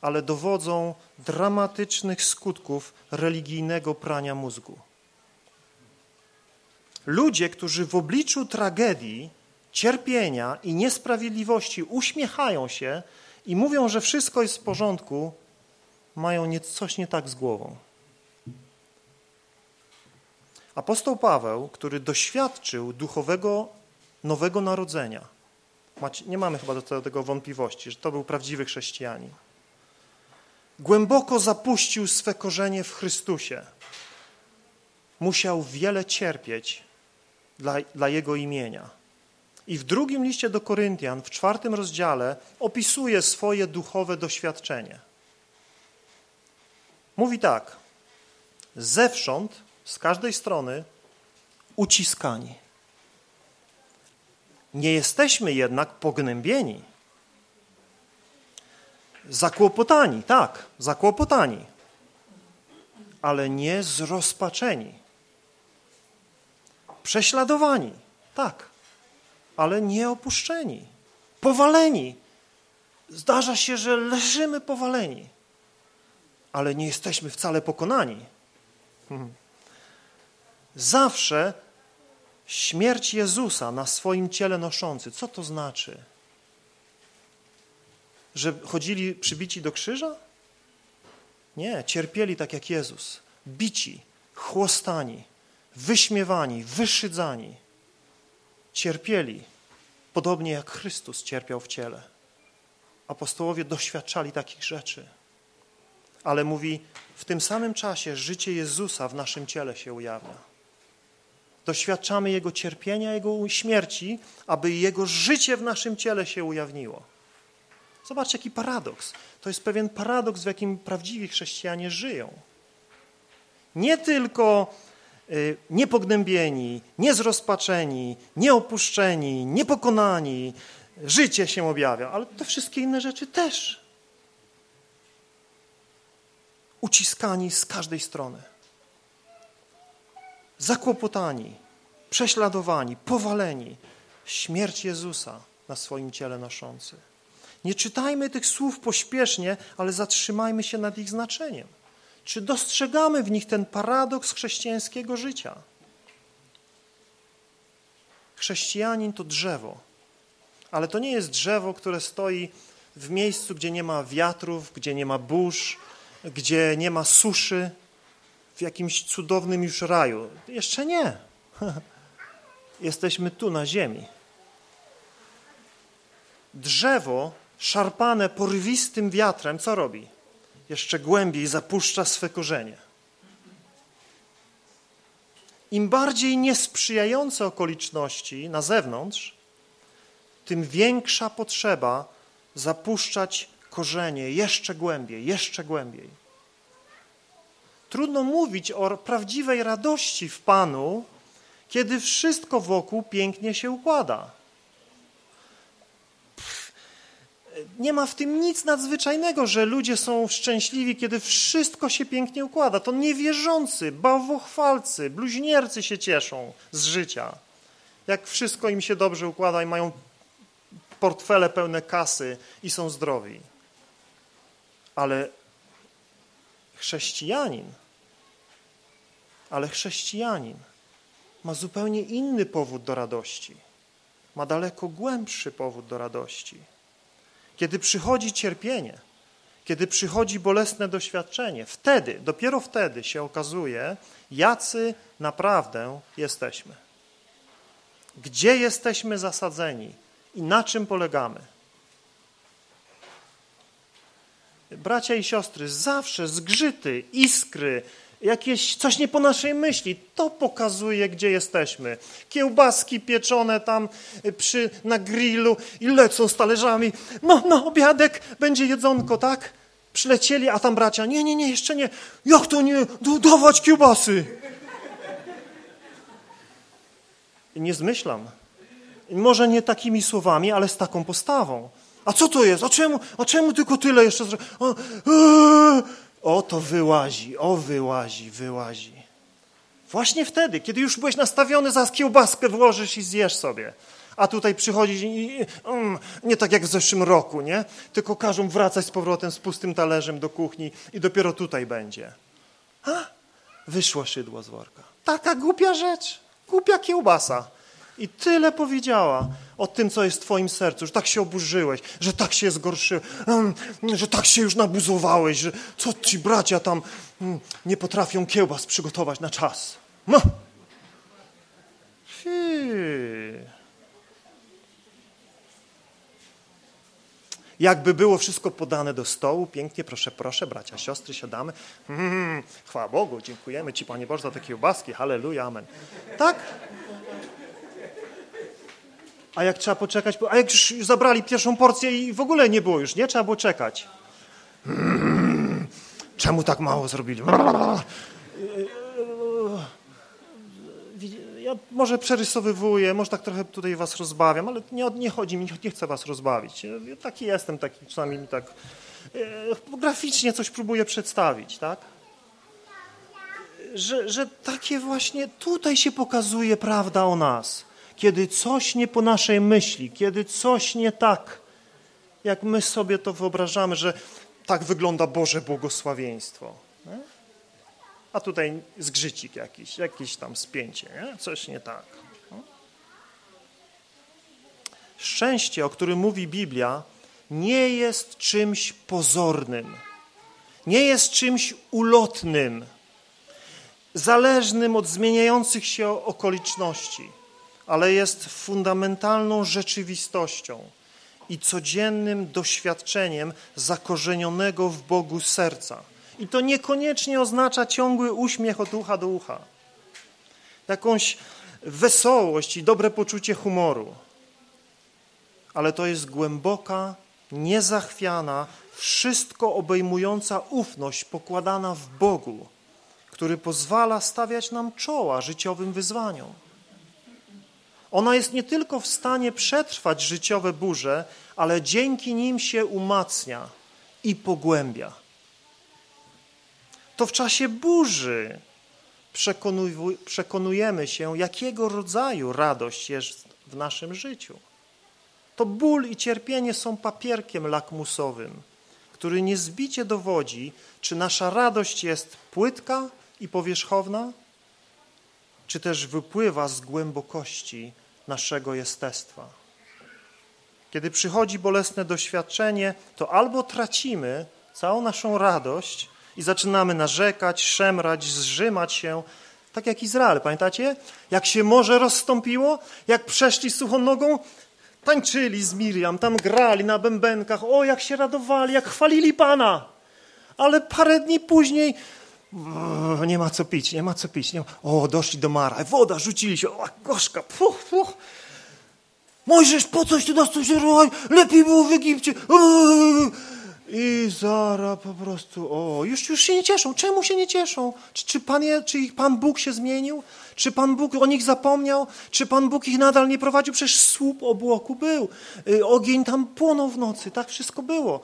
ale dowodzą dramatycznych skutków religijnego prania mózgu. Ludzie, którzy w obliczu tragedii cierpienia i niesprawiedliwości uśmiechają się i mówią, że wszystko jest w porządku, mają coś nie tak z głową. Apostoł Paweł, który doświadczył duchowego nowego narodzenia, nie mamy chyba do tego wątpliwości, że to był prawdziwy chrześcijanin, głęboko zapuścił swe korzenie w Chrystusie. Musiał wiele cierpieć dla, dla Jego imienia i w drugim liście do Koryntian, w czwartym rozdziale, opisuje swoje duchowe doświadczenie. Mówi tak, zewsząd, z każdej strony, uciskani. Nie jesteśmy jednak pognębieni. Zakłopotani, tak, zakłopotani, ale nie zrozpaczeni. Prześladowani, tak, ale nie opuszczeni, powaleni. Zdarza się, że leżymy powaleni, ale nie jesteśmy wcale pokonani. Hmm. Zawsze śmierć Jezusa na swoim ciele noszący. Co to znaczy? Że chodzili przybici do krzyża? Nie, cierpieli tak jak Jezus. Bici, chłostani, wyśmiewani, wyszydzani cierpieli, podobnie jak Chrystus cierpiał w ciele. Apostołowie doświadczali takich rzeczy. Ale mówi, w tym samym czasie życie Jezusa w naszym ciele się ujawnia. Doświadczamy Jego cierpienia, Jego śmierci, aby Jego życie w naszym ciele się ujawniło. Zobaczcie, jaki paradoks. To jest pewien paradoks, w jakim prawdziwi chrześcijanie żyją. Nie tylko niepognębieni, niezrozpaczeni, nieopuszczeni, niepokonani. Życie się objawia, ale te wszystkie inne rzeczy też. Uciskani z każdej strony. Zakłopotani, prześladowani, powaleni. Śmierć Jezusa na swoim ciele noszący. Nie czytajmy tych słów pośpiesznie, ale zatrzymajmy się nad ich znaczeniem. Czy dostrzegamy w nich ten paradoks chrześcijańskiego życia? Chrześcijanin to drzewo, ale to nie jest drzewo, które stoi w miejscu, gdzie nie ma wiatrów, gdzie nie ma burz, gdzie nie ma suszy, w jakimś cudownym już raju. Jeszcze nie. <laughs> Jesteśmy tu na ziemi. Drzewo szarpane porywistym wiatrem, co robi? Jeszcze głębiej zapuszcza swe korzenie. Im bardziej niesprzyjające okoliczności na zewnątrz, tym większa potrzeba zapuszczać korzenie jeszcze głębiej, jeszcze głębiej. Trudno mówić o prawdziwej radości w Panu, kiedy wszystko wokół pięknie się układa. Nie ma w tym nic nadzwyczajnego, że ludzie są szczęśliwi, kiedy wszystko się pięknie układa. To niewierzący, bałwochwalcy, bluźniercy się cieszą z życia. Jak wszystko im się dobrze układa i mają portfele pełne kasy i są zdrowi. Ale chrześcijanin, ale chrześcijanin ma zupełnie inny powód do radości. Ma daleko głębszy powód do radości. Kiedy przychodzi cierpienie, kiedy przychodzi bolesne doświadczenie, wtedy, dopiero wtedy się okazuje, jacy naprawdę jesteśmy. Gdzie jesteśmy zasadzeni i na czym polegamy. Bracia i siostry, zawsze zgrzyty, iskry, jakieś coś nie po naszej myśli. To pokazuje, gdzie jesteśmy. Kiełbaski pieczone tam przy, na grillu i lecą z talerzami. No, no, obiadek, będzie jedzonko, tak? Przylecieli, a tam bracia, nie, nie, nie, jeszcze nie. Jak to nie? Dawać kiełbasy. I nie zmyślam. Może nie takimi słowami, ale z taką postawą. A co to jest? A czemu, a czemu tylko tyle jeszcze? O, to wyłazi, o, wyłazi, wyłazi. Właśnie wtedy, kiedy już byłeś nastawiony, za kiełbaskę włożysz i zjesz sobie. A tutaj przychodzi i, um, nie tak jak w zeszłym roku, nie? Tylko każą wracać z powrotem z pustym talerzem do kuchni i dopiero tutaj będzie. A? Wyszło szydło z worka. Taka głupia rzecz, głupia kiełbasa. I tyle powiedziała o tym, co jest w twoim sercu, że tak się oburzyłeś, że tak się zgorszyłeś, że tak się już nabuzowałeś, że co ci bracia tam mm, nie potrafią kiełbas przygotować na czas. No. Jakby było wszystko podane do stołu, pięknie, proszę, proszę, bracia, siostry, siadamy. Mm, chwała Bogu, dziękujemy Ci, Panie Boże, za te kiełbaski, halleluja, amen. Tak? A jak trzeba poczekać, a jak już zabrali pierwszą porcję i w ogóle nie było już, nie? Trzeba było czekać. <clears throat> Czemu tak mało zrobili? Ja może przerysowywuję, może tak trochę tutaj was rozbawiam, ale nie, nie chodzi mi, nie chcę was rozbawić. Ja taki jestem, taki czasami mi tak graficznie coś próbuję przedstawić, tak? Że, że takie właśnie tutaj się pokazuje prawda o nas kiedy coś nie po naszej myśli, kiedy coś nie tak, jak my sobie to wyobrażamy, że tak wygląda Boże błogosławieństwo. Nie? A tutaj zgrzycik jakiś, jakieś tam spięcie, nie? coś nie tak. Szczęście, o którym mówi Biblia, nie jest czymś pozornym, nie jest czymś ulotnym, zależnym od zmieniających się okoliczności ale jest fundamentalną rzeczywistością i codziennym doświadczeniem zakorzenionego w Bogu serca. I to niekoniecznie oznacza ciągły uśmiech od ucha do ucha, jakąś wesołość i dobre poczucie humoru, ale to jest głęboka, niezachwiana, wszystko obejmująca ufność pokładana w Bogu, który pozwala stawiać nam czoła życiowym wyzwaniom. Ona jest nie tylko w stanie przetrwać życiowe burze, ale dzięki nim się umacnia i pogłębia. To w czasie burzy przekonujemy się, jakiego rodzaju radość jest w naszym życiu. To ból i cierpienie są papierkiem lakmusowym, który niezbicie dowodzi, czy nasza radość jest płytka i powierzchowna, czy też wypływa z głębokości naszego jestestwa. Kiedy przychodzi bolesne doświadczenie, to albo tracimy całą naszą radość i zaczynamy narzekać, szemrać, zrzymać się, tak jak Izrael, pamiętacie? Jak się morze rozstąpiło, jak przeszli suchą nogą, tańczyli z Miriam, tam grali na bębenkach, o jak się radowali, jak chwalili Pana. Ale parę dni później nie ma co pić, nie ma co pić. Nie ma. O, doszli do Mara, woda, rzucili się, o, gorzka, puch, puch. Mojżesz, po coś ty nas tu się Lepiej było w Egipcie. I Zara po prostu, o, już, już się nie cieszą. Czemu się nie cieszą? Czy, czy, Pan je, czy ich Pan Bóg się zmienił? Czy Pan Bóg o nich zapomniał? Czy Pan Bóg ich nadal nie prowadził? Przecież słup obłoku był. Y, ogień tam płonął w nocy, tak wszystko było.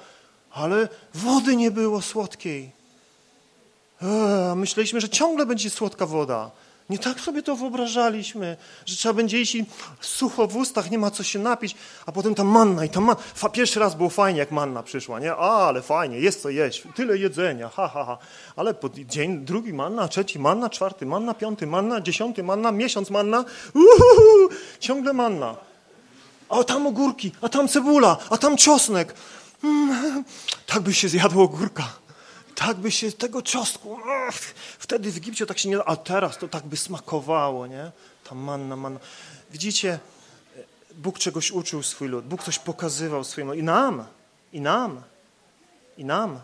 Ale wody nie było słodkiej. Myśleliśmy, że ciągle będzie słodka woda. Nie tak sobie to wyobrażaliśmy, że trzeba będzie i sucho w ustach, nie ma co się napić, a potem ta manna i ta manna. Pierwszy raz było fajnie, jak manna przyszła, nie? A, ale fajnie, jest co jeść, tyle jedzenia, ha, ha, ha. Ale po dzień drugi manna, trzeci manna, czwarty manna, piąty manna, dziesiąty manna, miesiąc manna, uhuhu, ciągle manna. A tam ogórki, a tam cebula, a tam czosnek. Mm, tak by się zjadło ogórka tak by się tego czosnku, wtedy w Egipcie tak się nie, a teraz to tak by smakowało, nie? Ta manna, manna. Widzicie, Bóg czegoś uczył swój lud, Bóg coś pokazywał swoim i nam, i nam, i nam.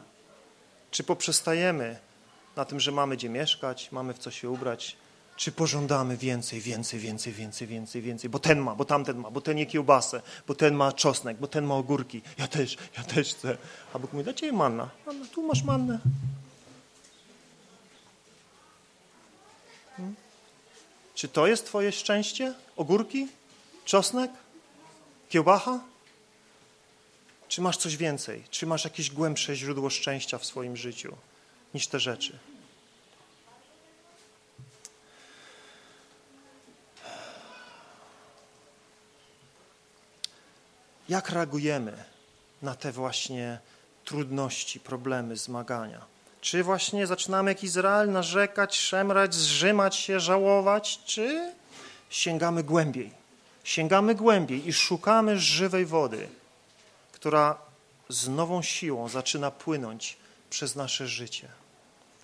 Czy poprzestajemy na tym, że mamy gdzie mieszkać, mamy w co się ubrać, czy pożądamy więcej, więcej, więcej, więcej, więcej, więcej, bo ten ma, bo tamten ma, bo ten je kiełbasę, bo ten ma czosnek, bo ten ma ogórki. Ja też, ja też chcę. A Bóg mówi, dajcie manna. manna. Tu masz mannę. Hmm? Czy to jest twoje szczęście? Ogórki? Czosnek? Kiełbacha? Czy masz coś więcej? Czy masz jakieś głębsze źródło szczęścia w swoim życiu niż te rzeczy? Jak reagujemy na te właśnie trudności, problemy, zmagania. Czy właśnie zaczynamy jak Izrael narzekać, szemrać, zrzymać się, żałować, czy sięgamy głębiej? Sięgamy głębiej i szukamy żywej wody, która z nową siłą zaczyna płynąć przez nasze życie.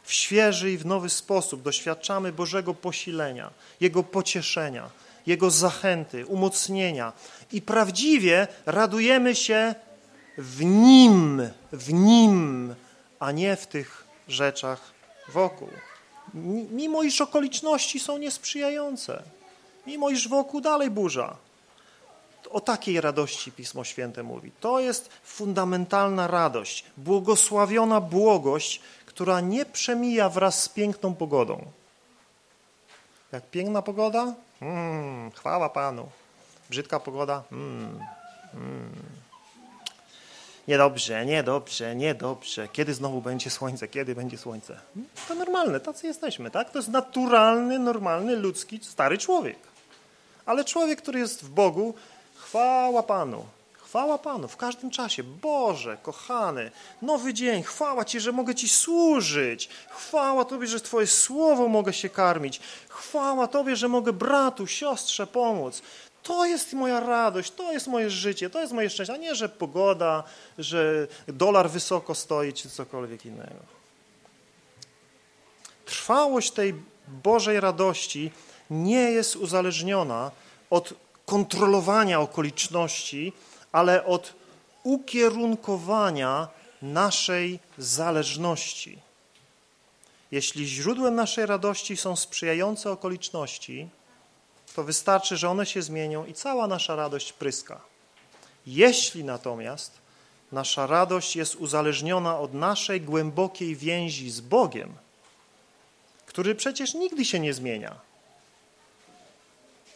W świeży i w nowy sposób doświadczamy Bożego posilenia, Jego pocieszenia, Jego zachęty, umocnienia i prawdziwie radujemy się w Nim, w Nim, a nie w tych rzeczach wokół. Mimo iż okoliczności są niesprzyjające, mimo iż wokół dalej burza. O takiej radości Pismo Święte mówi. To jest fundamentalna radość, błogosławiona błogość, która nie przemija wraz z piękną pogodą. Jak piękna pogoda? Mm, chwała Panu. Brzydka pogoda? Mm, mm. Niedobrze, niedobrze, niedobrze. Kiedy znowu będzie słońce? Kiedy będzie słońce? To normalne, tacy jesteśmy, tak? To jest naturalny, normalny, ludzki, stary człowiek. Ale człowiek, który jest w Bogu, chwała Panu. Chwała Panu w każdym czasie. Boże, kochany, nowy dzień, chwała Ci, że mogę Ci służyć. Chwała Tobie, że Twoje słowo mogę się karmić. Chwała Tobie, że mogę bratu, siostrze pomóc. To jest moja radość, to jest moje życie, to jest moje szczęście, a nie, że pogoda, że dolar wysoko stoi, czy cokolwiek innego. Trwałość tej Bożej radości nie jest uzależniona od kontrolowania okoliczności, ale od ukierunkowania naszej zależności. Jeśli źródłem naszej radości są sprzyjające okoliczności, to wystarczy, że one się zmienią i cała nasza radość pryska. Jeśli natomiast nasza radość jest uzależniona od naszej głębokiej więzi z Bogiem, który przecież nigdy się nie zmienia,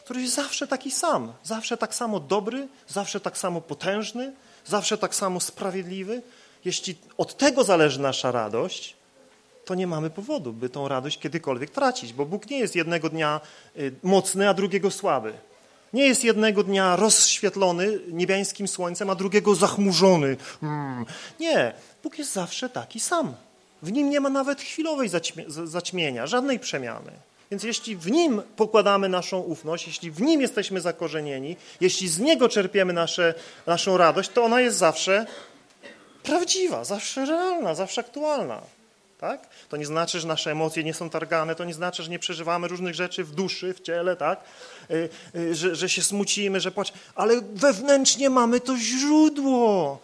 który jest zawsze taki sam, zawsze tak samo dobry, zawsze tak samo potężny, zawsze tak samo sprawiedliwy. Jeśli od tego zależy nasza radość, to nie mamy powodu, by tą radość kiedykolwiek tracić, bo Bóg nie jest jednego dnia y, mocny, a drugiego słaby. Nie jest jednego dnia rozświetlony niebiańskim słońcem, a drugiego zachmurzony. Mm. Nie, Bóg jest zawsze taki sam. W nim nie ma nawet chwilowej zaćmienia, żadnej przemiany. Więc jeśli w Nim pokładamy naszą ufność, jeśli w Nim jesteśmy zakorzenieni, jeśli z Niego czerpiemy nasze, naszą radość, to ona jest zawsze prawdziwa, zawsze realna, zawsze aktualna. Tak? To nie znaczy, że nasze emocje nie są targane, to nie znaczy, że nie przeżywamy różnych rzeczy w duszy, w ciele, tak? Y, y, że, że się smucimy, że płacz, ale wewnętrznie mamy to źródło,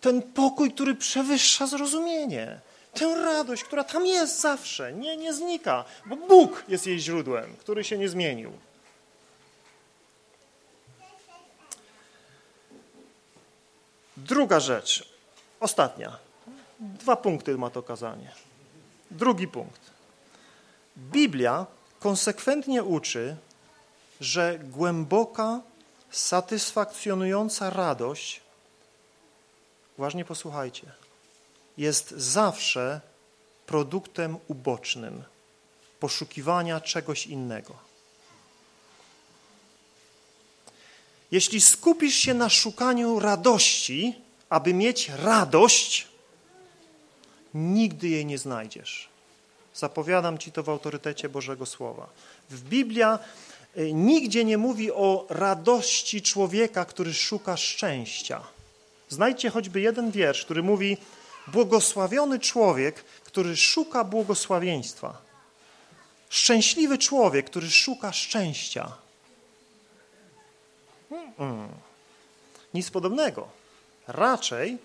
ten pokój, który przewyższa zrozumienie, tę radość, która tam jest zawsze, nie, nie znika, bo Bóg jest jej źródłem, który się nie zmienił. Druga rzecz, ostatnia. Dwa punkty ma to kazanie. Drugi punkt. Biblia konsekwentnie uczy, że głęboka, satysfakcjonująca radość, uważnie posłuchajcie, jest zawsze produktem ubocznym poszukiwania czegoś innego. Jeśli skupisz się na szukaniu radości, aby mieć radość, nigdy jej nie znajdziesz. Zapowiadam Ci to w autorytecie Bożego Słowa. W Biblia y, nigdzie nie mówi o radości człowieka, który szuka szczęścia. Znajdźcie choćby jeden wiersz, który mówi błogosławiony człowiek, który szuka błogosławieństwa. Szczęśliwy człowiek, który szuka szczęścia. Hmm. Nic podobnego. Raczej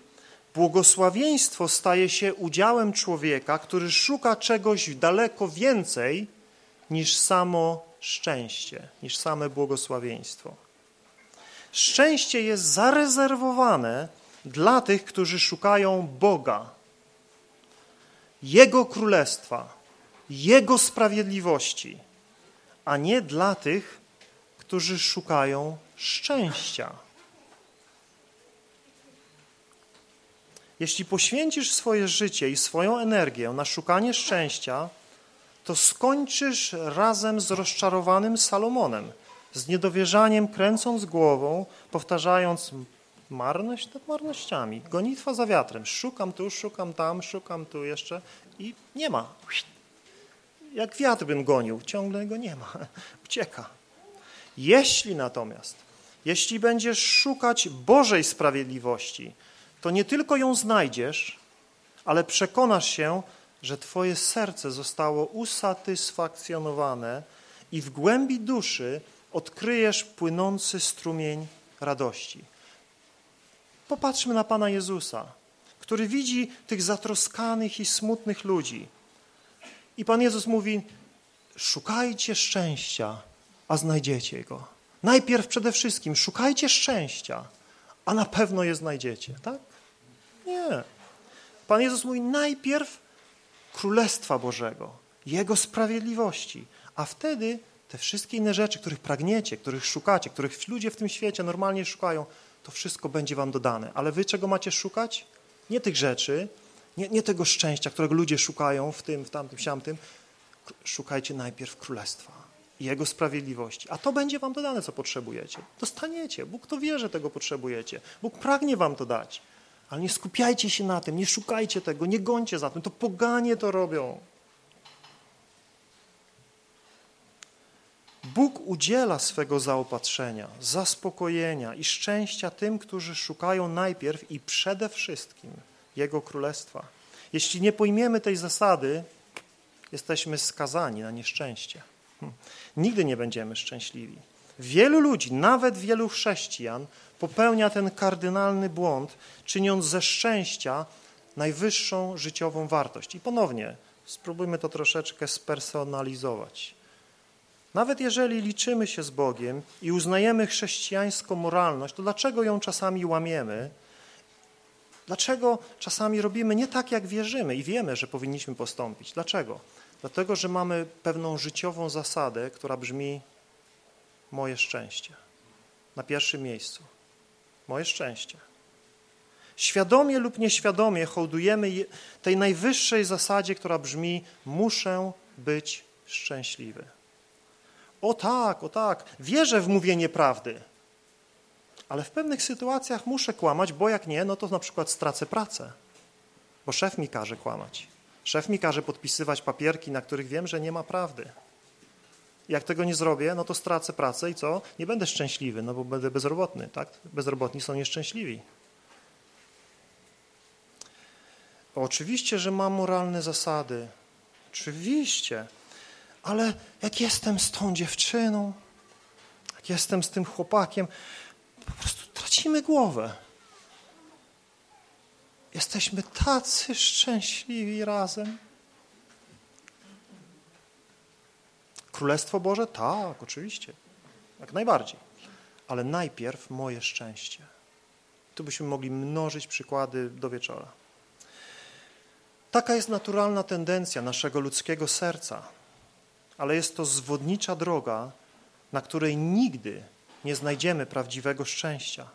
Błogosławieństwo staje się udziałem człowieka, który szuka czegoś daleko więcej niż samo szczęście, niż same błogosławieństwo. Szczęście jest zarezerwowane dla tych, którzy szukają Boga, Jego królestwa, Jego sprawiedliwości, a nie dla tych, którzy szukają szczęścia. Jeśli poświęcisz swoje życie i swoją energię na szukanie szczęścia, to skończysz razem z rozczarowanym Salomonem, z niedowierzaniem, kręcąc głową, powtarzając marność nad marnościami, gonitwa za wiatrem. Szukam tu, szukam tam, szukam tu jeszcze i nie ma. Jak wiatr bym gonił, ciągle go nie ma. <laughs> Ucieka. Jeśli natomiast, jeśli będziesz szukać Bożej sprawiedliwości, to nie tylko ją znajdziesz, ale przekonasz się, że Twoje serce zostało usatysfakcjonowane i w głębi duszy odkryjesz płynący strumień radości. Popatrzmy na Pana Jezusa, który widzi tych zatroskanych i smutnych ludzi. I Pan Jezus mówi, szukajcie szczęścia, a znajdziecie go. Najpierw przede wszystkim szukajcie szczęścia, a na pewno je znajdziecie, tak? Nie. Pan Jezus mówi najpierw Królestwa Bożego, Jego sprawiedliwości, a wtedy te wszystkie inne rzeczy, których pragniecie, których szukacie, których ludzie w tym świecie normalnie szukają, to wszystko będzie wam dodane. Ale wy czego macie szukać? Nie tych rzeczy, nie, nie tego szczęścia, którego ludzie szukają w tym, w tamtym, siamtym. Szukajcie najpierw Królestwa i Jego sprawiedliwości, a to będzie wam dodane, co potrzebujecie. Dostaniecie. Bóg to wie, że tego potrzebujecie. Bóg pragnie wam to dać. Ale nie skupiajcie się na tym, nie szukajcie tego, nie gońcie za tym. To poganie to robią. Bóg udziela swego zaopatrzenia, zaspokojenia i szczęścia tym, którzy szukają najpierw i przede wszystkim Jego Królestwa. Jeśli nie pojmiemy tej zasady, jesteśmy skazani na nieszczęście. Hm. Nigdy nie będziemy szczęśliwi. Wielu ludzi, nawet wielu chrześcijan, popełnia ten kardynalny błąd, czyniąc ze szczęścia najwyższą życiową wartość. I ponownie spróbujmy to troszeczkę spersonalizować. Nawet jeżeli liczymy się z Bogiem i uznajemy chrześcijańską moralność, to dlaczego ją czasami łamiemy? Dlaczego czasami robimy nie tak, jak wierzymy i wiemy, że powinniśmy postąpić? Dlaczego? Dlatego, że mamy pewną życiową zasadę, która brzmi moje szczęście na pierwszym miejscu. Moje szczęście. Świadomie lub nieświadomie hołdujemy tej najwyższej zasadzie, która brzmi muszę być szczęśliwy. O tak, o tak, wierzę w mówienie prawdy, ale w pewnych sytuacjach muszę kłamać, bo jak nie, no to na przykład stracę pracę, bo szef mi każe kłamać. Szef mi każe podpisywać papierki, na których wiem, że nie ma prawdy. Jak tego nie zrobię, no to stracę pracę i co? Nie będę szczęśliwy, no bo będę bezrobotny, tak? Bezrobotni są nieszczęśliwi. Oczywiście, że mam moralne zasady. Oczywiście. Ale jak jestem z tą dziewczyną, jak jestem z tym chłopakiem, po prostu tracimy głowę. Jesteśmy tacy szczęśliwi razem. Królestwo Boże? Tak, oczywiście. Jak najbardziej. Ale najpierw moje szczęście. Tu byśmy mogli mnożyć przykłady do wieczora. Taka jest naturalna tendencja naszego ludzkiego serca, ale jest to zwodnicza droga, na której nigdy nie znajdziemy prawdziwego szczęścia.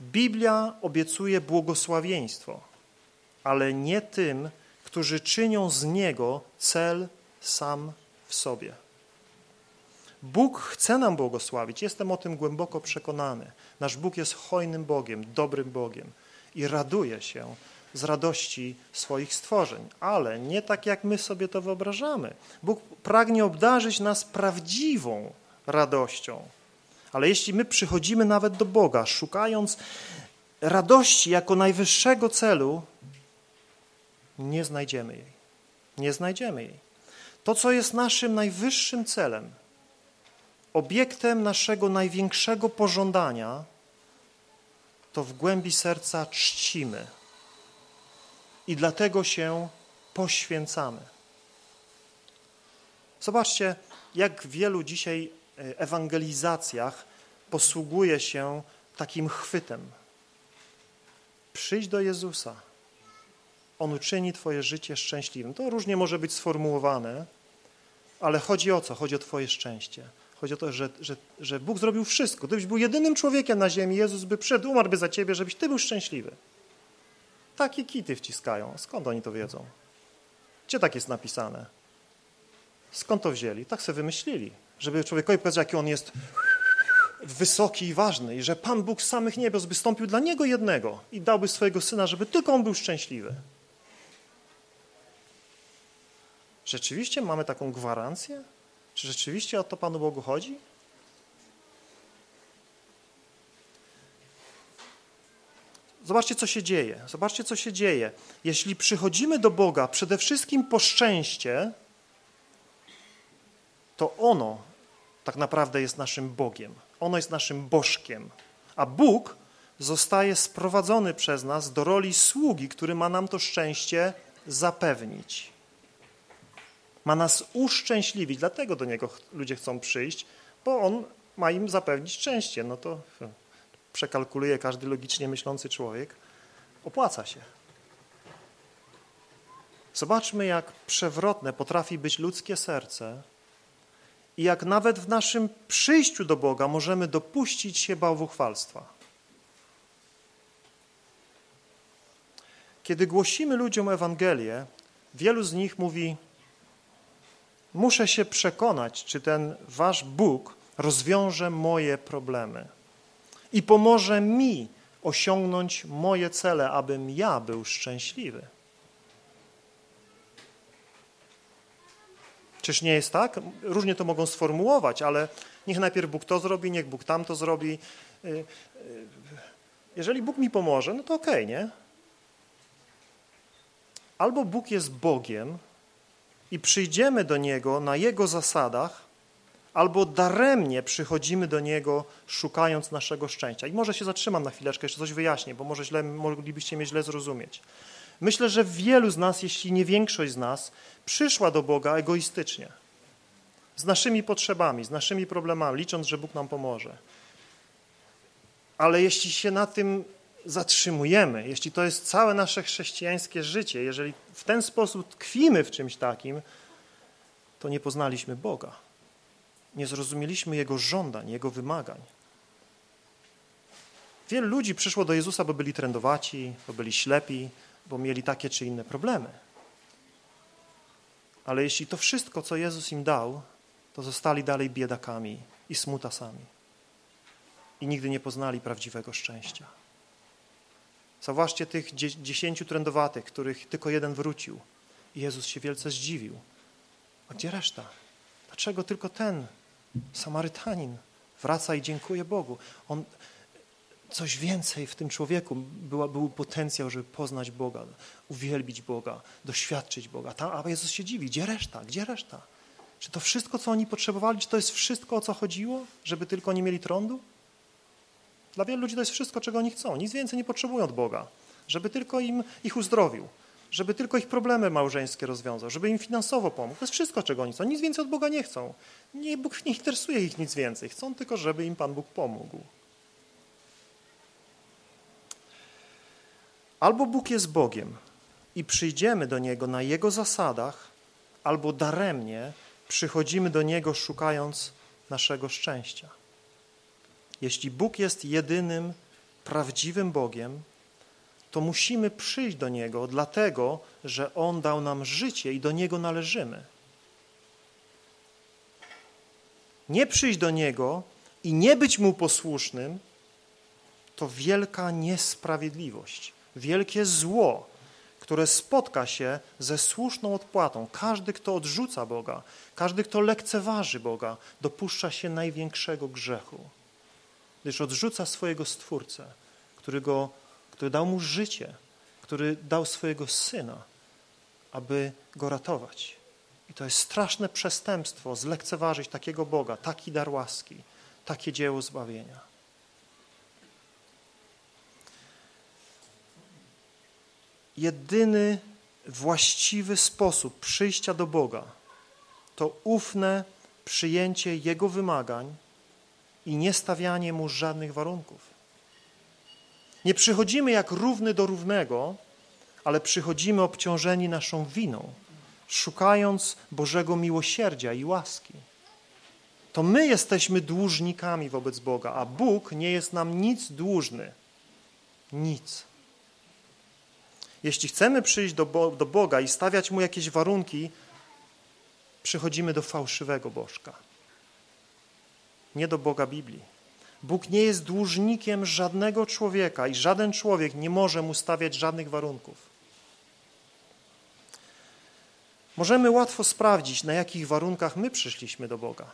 Biblia obiecuje błogosławieństwo, ale nie tym, którzy czynią z niego cel sam w sobie. Bóg chce nam błogosławić, jestem o tym głęboko przekonany. Nasz Bóg jest hojnym Bogiem, dobrym Bogiem i raduje się z radości swoich stworzeń, ale nie tak, jak my sobie to wyobrażamy. Bóg pragnie obdarzyć nas prawdziwą radością. Ale jeśli my przychodzimy nawet do Boga, szukając radości jako najwyższego celu, nie znajdziemy jej. Nie znajdziemy jej. To, co jest naszym najwyższym celem, obiektem naszego największego pożądania, to w głębi serca czcimy i dlatego się poświęcamy. Zobaczcie, jak w wielu dzisiaj e, ewangelizacjach posługuje się takim chwytem. Przyjdź do Jezusa. On uczyni Twoje życie szczęśliwym. To różnie może być sformułowane, ale chodzi o co? Chodzi o Twoje szczęście. Chodzi o to, że, że, że Bóg zrobił wszystko. Gdybyś był jedynym człowiekiem na ziemi, Jezus by przyszedł, umarłby za Ciebie, żebyś Ty był szczęśliwy. Takie kity wciskają. Skąd oni to wiedzą? Gdzie tak jest napisane? Skąd to wzięli? Tak sobie wymyślili, żeby człowiekowi powiedzieć, jaki on jest wysoki i ważny i że Pan Bóg z samych niebios wystąpił dla niego jednego i dałby swojego syna, żeby tylko on był szczęśliwy. Rzeczywiście mamy taką gwarancję? Czy rzeczywiście o to Panu Bogu chodzi? Zobaczcie, co się dzieje. Zobaczcie, co się dzieje. Jeśli przychodzimy do Boga przede wszystkim po szczęście, to ono tak naprawdę jest naszym Bogiem. Ono jest naszym Bożkiem. A Bóg zostaje sprowadzony przez nas do roli sługi, który ma nam to szczęście zapewnić. Ma nas uszczęśliwić, dlatego do Niego ludzie chcą przyjść, bo On ma im zapewnić szczęście. No to przekalkuluje każdy logicznie myślący człowiek, opłaca się. Zobaczmy, jak przewrotne potrafi być ludzkie serce i jak nawet w naszym przyjściu do Boga możemy dopuścić się bałwuchwalstwa. Kiedy głosimy ludziom Ewangelię, wielu z nich mówi, muszę się przekonać, czy ten wasz Bóg rozwiąże moje problemy i pomoże mi osiągnąć moje cele, abym ja był szczęśliwy. Czyż nie jest tak? Różnie to mogą sformułować, ale niech najpierw Bóg to zrobi, niech Bóg tam to zrobi. Y, y, jeżeli Bóg mi pomoże, no to okej, okay, nie? Albo Bóg jest Bogiem i przyjdziemy do Niego na Jego zasadach, albo daremnie przychodzimy do Niego szukając naszego szczęścia. I może się zatrzymam na chwileczkę, jeszcze coś wyjaśnię, bo może źle, moglibyście mnie źle zrozumieć. Myślę, że wielu z nas, jeśli nie większość z nas, przyszła do Boga egoistycznie. Z naszymi potrzebami, z naszymi problemami, licząc, że Bóg nam pomoże. Ale jeśli się na tym zatrzymujemy, jeśli to jest całe nasze chrześcijańskie życie, jeżeli w ten sposób tkwimy w czymś takim, to nie poznaliśmy Boga nie zrozumieliśmy Jego żądań, Jego wymagań. Wielu ludzi przyszło do Jezusa, bo byli trędowaci, bo byli ślepi, bo mieli takie czy inne problemy. Ale jeśli to wszystko, co Jezus im dał, to zostali dalej biedakami i smutasami. I nigdy nie poznali prawdziwego szczęścia. Zauważcie tych dziesięciu trędowatych, których tylko jeden wrócił. I Jezus się wielce zdziwił. A gdzie reszta? Dlaczego tylko ten Samarytanin wraca i dziękuję Bogu. On, coś więcej w tym człowieku, była, był potencjał, żeby poznać Boga, uwielbić Boga, doświadczyć Boga. Tam, a Jezus się dziwi, gdzie reszta, gdzie reszta? Czy to wszystko, co oni potrzebowali, czy to jest wszystko, o co chodziło, żeby tylko nie mieli trądu? Dla wielu ludzi to jest wszystko, czego oni chcą. Nic więcej nie potrzebują od Boga, żeby tylko im ich uzdrowił, żeby tylko ich problemy małżeńskie rozwiązał, żeby im finansowo pomógł. To jest wszystko, czego oni chcą. Nic więcej od Boga nie chcą. Nie, Bóg nie interesuje ich nic więcej. Chcą tylko, żeby im Pan Bóg pomógł. Albo Bóg jest Bogiem i przyjdziemy do Niego na Jego zasadach, albo daremnie przychodzimy do Niego szukając naszego szczęścia. Jeśli Bóg jest jedynym prawdziwym Bogiem, to musimy przyjść do Niego, dlatego że On dał nam życie i do Niego należymy. Nie przyjść do Niego i nie być Mu posłusznym, to wielka niesprawiedliwość, wielkie zło, które spotka się ze słuszną odpłatą. Każdy, kto odrzuca Boga, każdy, kto lekceważy Boga, dopuszcza się największego grzechu, gdyż odrzuca swojego Stwórcę, który, go, który dał mu życie, który dał swojego Syna, aby go ratować. I to jest straszne przestępstwo zlekceważyć takiego Boga, taki dar łaski, takie dzieło zbawienia. jedyny właściwy sposób przyjścia do Boga to ufne przyjęcie Jego wymagań i nie stawianie Mu żadnych warunków. Nie przychodzimy jak równy do równego, ale przychodzimy obciążeni naszą winą, szukając Bożego miłosierdzia i łaski. To my jesteśmy dłużnikami wobec Boga, a Bóg nie jest nam nic dłużny. Nic. Jeśli chcemy przyjść do, Bo do Boga i stawiać Mu jakieś warunki, przychodzimy do fałszywego Bożka. Nie do Boga Biblii. Bóg nie jest dłużnikiem żadnego człowieka i żaden człowiek nie może mu stawiać żadnych warunków. Możemy łatwo sprawdzić, na jakich warunkach my przyszliśmy do Boga.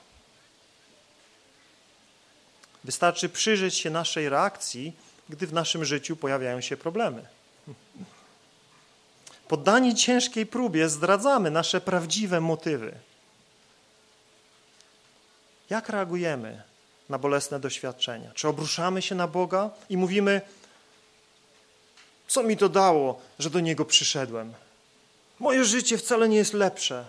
Wystarczy przyjrzeć się naszej reakcji, gdy w naszym życiu pojawiają się problemy. Poddani ciężkiej próbie zdradzamy nasze prawdziwe motywy. Jak reagujemy na bolesne doświadczenia? Czy obruszamy się na Boga i mówimy, co mi to dało, że do Niego przyszedłem? Moje życie wcale nie jest lepsze.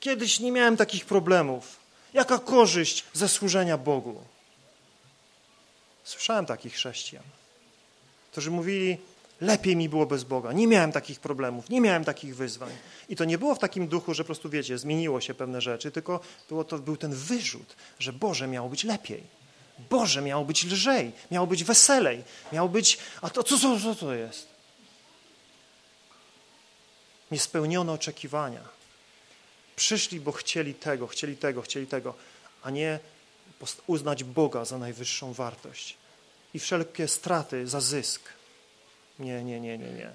Kiedyś nie miałem takich problemów. Jaka korzyść ze służenia Bogu? Słyszałem takich chrześcijan, którzy mówili, lepiej mi było bez Boga. Nie miałem takich problemów, nie miałem takich wyzwań. I to nie było w takim duchu, że po prostu, wiecie, zmieniło się pewne rzeczy, tylko było to, był ten wyrzut, że Boże miało być lepiej. Boże miało być lżej, miało być weselej, miało być... A to co, co, co to jest? Niespełnione oczekiwania. Przyszli, bo chcieli tego, chcieli tego, chcieli tego, a nie uznać Boga za najwyższą wartość. I wszelkie straty za zysk. Nie, nie, nie, nie, nie.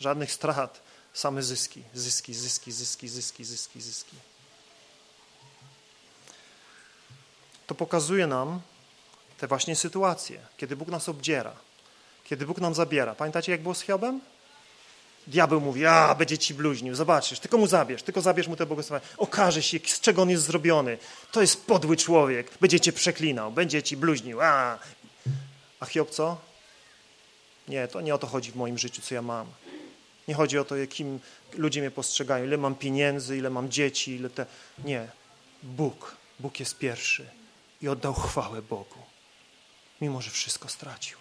Żadnych strat, same zyski, zyski, zyski, zyski, zyski, zyski, zyski. To pokazuje nam te właśnie sytuacje, kiedy Bóg nas obdziera, kiedy Bóg nam zabiera. Pamiętacie, jak było z Hiobem? Diabeł mówi, a, będzie ci bluźnił, zobaczysz, tylko mu zabierz, tylko zabierz mu te błogosławienia. Okaże się, z czego on jest zrobiony. To jest podły człowiek, będzie cię przeklinał, będzie ci bluźnił, a. A Hiob co? Nie, to nie o to chodzi w moim życiu, co ja mam. Nie chodzi o to, jakim ludzie mnie postrzegają, ile mam pieniędzy, ile mam dzieci, ile te... Nie. Bóg. Bóg jest pierwszy. I oddał chwałę Bogu, mimo że wszystko stracił.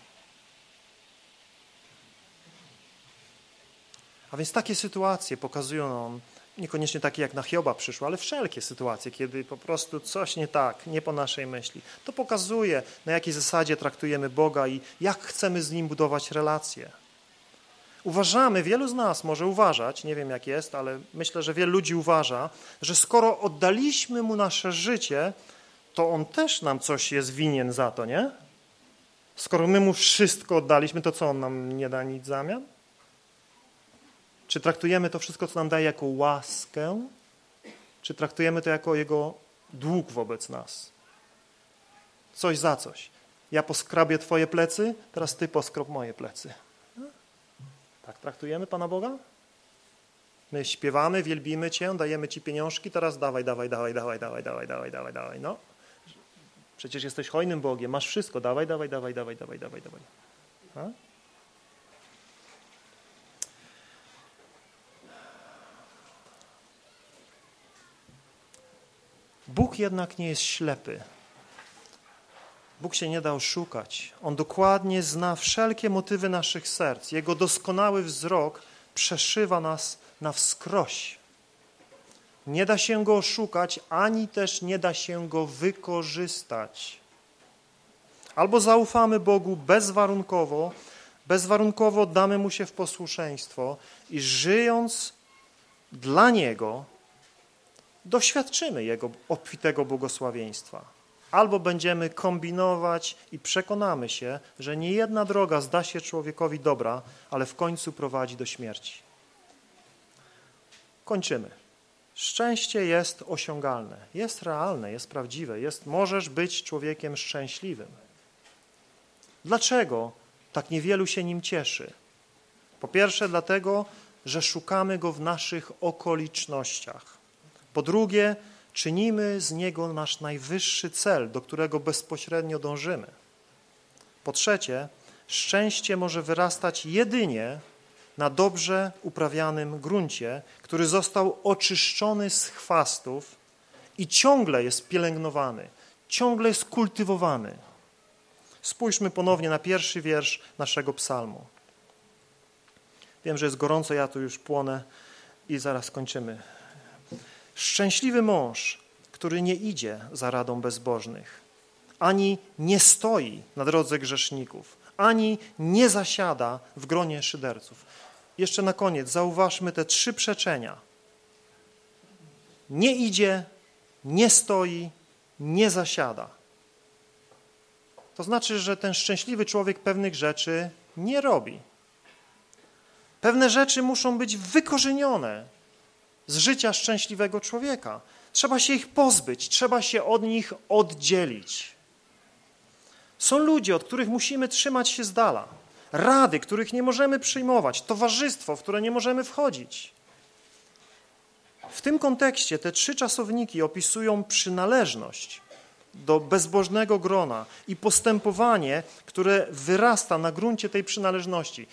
A więc takie sytuacje pokazują nam, niekoniecznie takie jak na Hioba przyszło, ale wszelkie sytuacje, kiedy po prostu coś nie tak, nie po naszej myśli. To pokazuje, na jakiej zasadzie traktujemy Boga i jak chcemy z Nim budować relacje. Uważamy, wielu z nas może uważać, nie wiem jak jest, ale myślę, że wielu ludzi uważa, że skoro oddaliśmy Mu nasze życie, to On też nam coś jest winien za to, nie? Skoro my Mu wszystko oddaliśmy, to co On nam nie da nic zamian? Czy traktujemy to wszystko, co nam daje, jako łaskę, czy traktujemy to jako Jego dług wobec nas? Coś za coś. Ja poskrabię twoje plecy, teraz ty poskrob moje plecy. Tak traktujemy Pana Boga? My śpiewamy, wielbimy Cię, dajemy Ci pieniążki, teraz dawaj, dawaj, dawaj, dawaj, dawaj, dawaj, dawaj, dawaj, dawaj, no. Przecież jesteś hojnym Bogiem, masz wszystko, dawaj, dawaj, dawaj, dawaj, dawaj, dawaj, dawaj. Bóg jednak nie jest ślepy. Bóg się nie da oszukać. On dokładnie zna wszelkie motywy naszych serc. Jego doskonały wzrok przeszywa nas na wskroś. Nie da się go oszukać, ani też nie da się go wykorzystać. Albo zaufamy Bogu bezwarunkowo, bezwarunkowo damy Mu się w posłuszeństwo i żyjąc dla Niego, doświadczymy Jego obfitego błogosławieństwa. Albo będziemy kombinować i przekonamy się, że nie jedna droga zda się człowiekowi dobra, ale w końcu prowadzi do śmierci. Kończymy. Szczęście jest osiągalne, jest realne, jest prawdziwe, jest, możesz być człowiekiem szczęśliwym. Dlaczego tak niewielu się nim cieszy? Po pierwsze dlatego, że szukamy go w naszych okolicznościach. Po drugie, czynimy z niego nasz najwyższy cel, do którego bezpośrednio dążymy. Po trzecie, szczęście może wyrastać jedynie na dobrze uprawianym gruncie, który został oczyszczony z chwastów i ciągle jest pielęgnowany, ciągle jest kultywowany. Spójrzmy ponownie na pierwszy wiersz naszego psalmu. Wiem, że jest gorąco, ja tu już płonę i zaraz kończymy. Szczęśliwy mąż, który nie idzie za radą bezbożnych, ani nie stoi na drodze grzeszników, ani nie zasiada w gronie szyderców. Jeszcze na koniec zauważmy te trzy przeczenia. Nie idzie, nie stoi, nie zasiada. To znaczy, że ten szczęśliwy człowiek pewnych rzeczy nie robi. Pewne rzeczy muszą być wykorzenione z życia szczęśliwego człowieka. Trzeba się ich pozbyć, trzeba się od nich oddzielić. Są ludzie, od których musimy trzymać się z dala, rady, których nie możemy przyjmować, towarzystwo, w które nie możemy wchodzić. W tym kontekście te trzy czasowniki opisują przynależność do bezbożnego grona i postępowanie, które wyrasta na gruncie tej przynależności.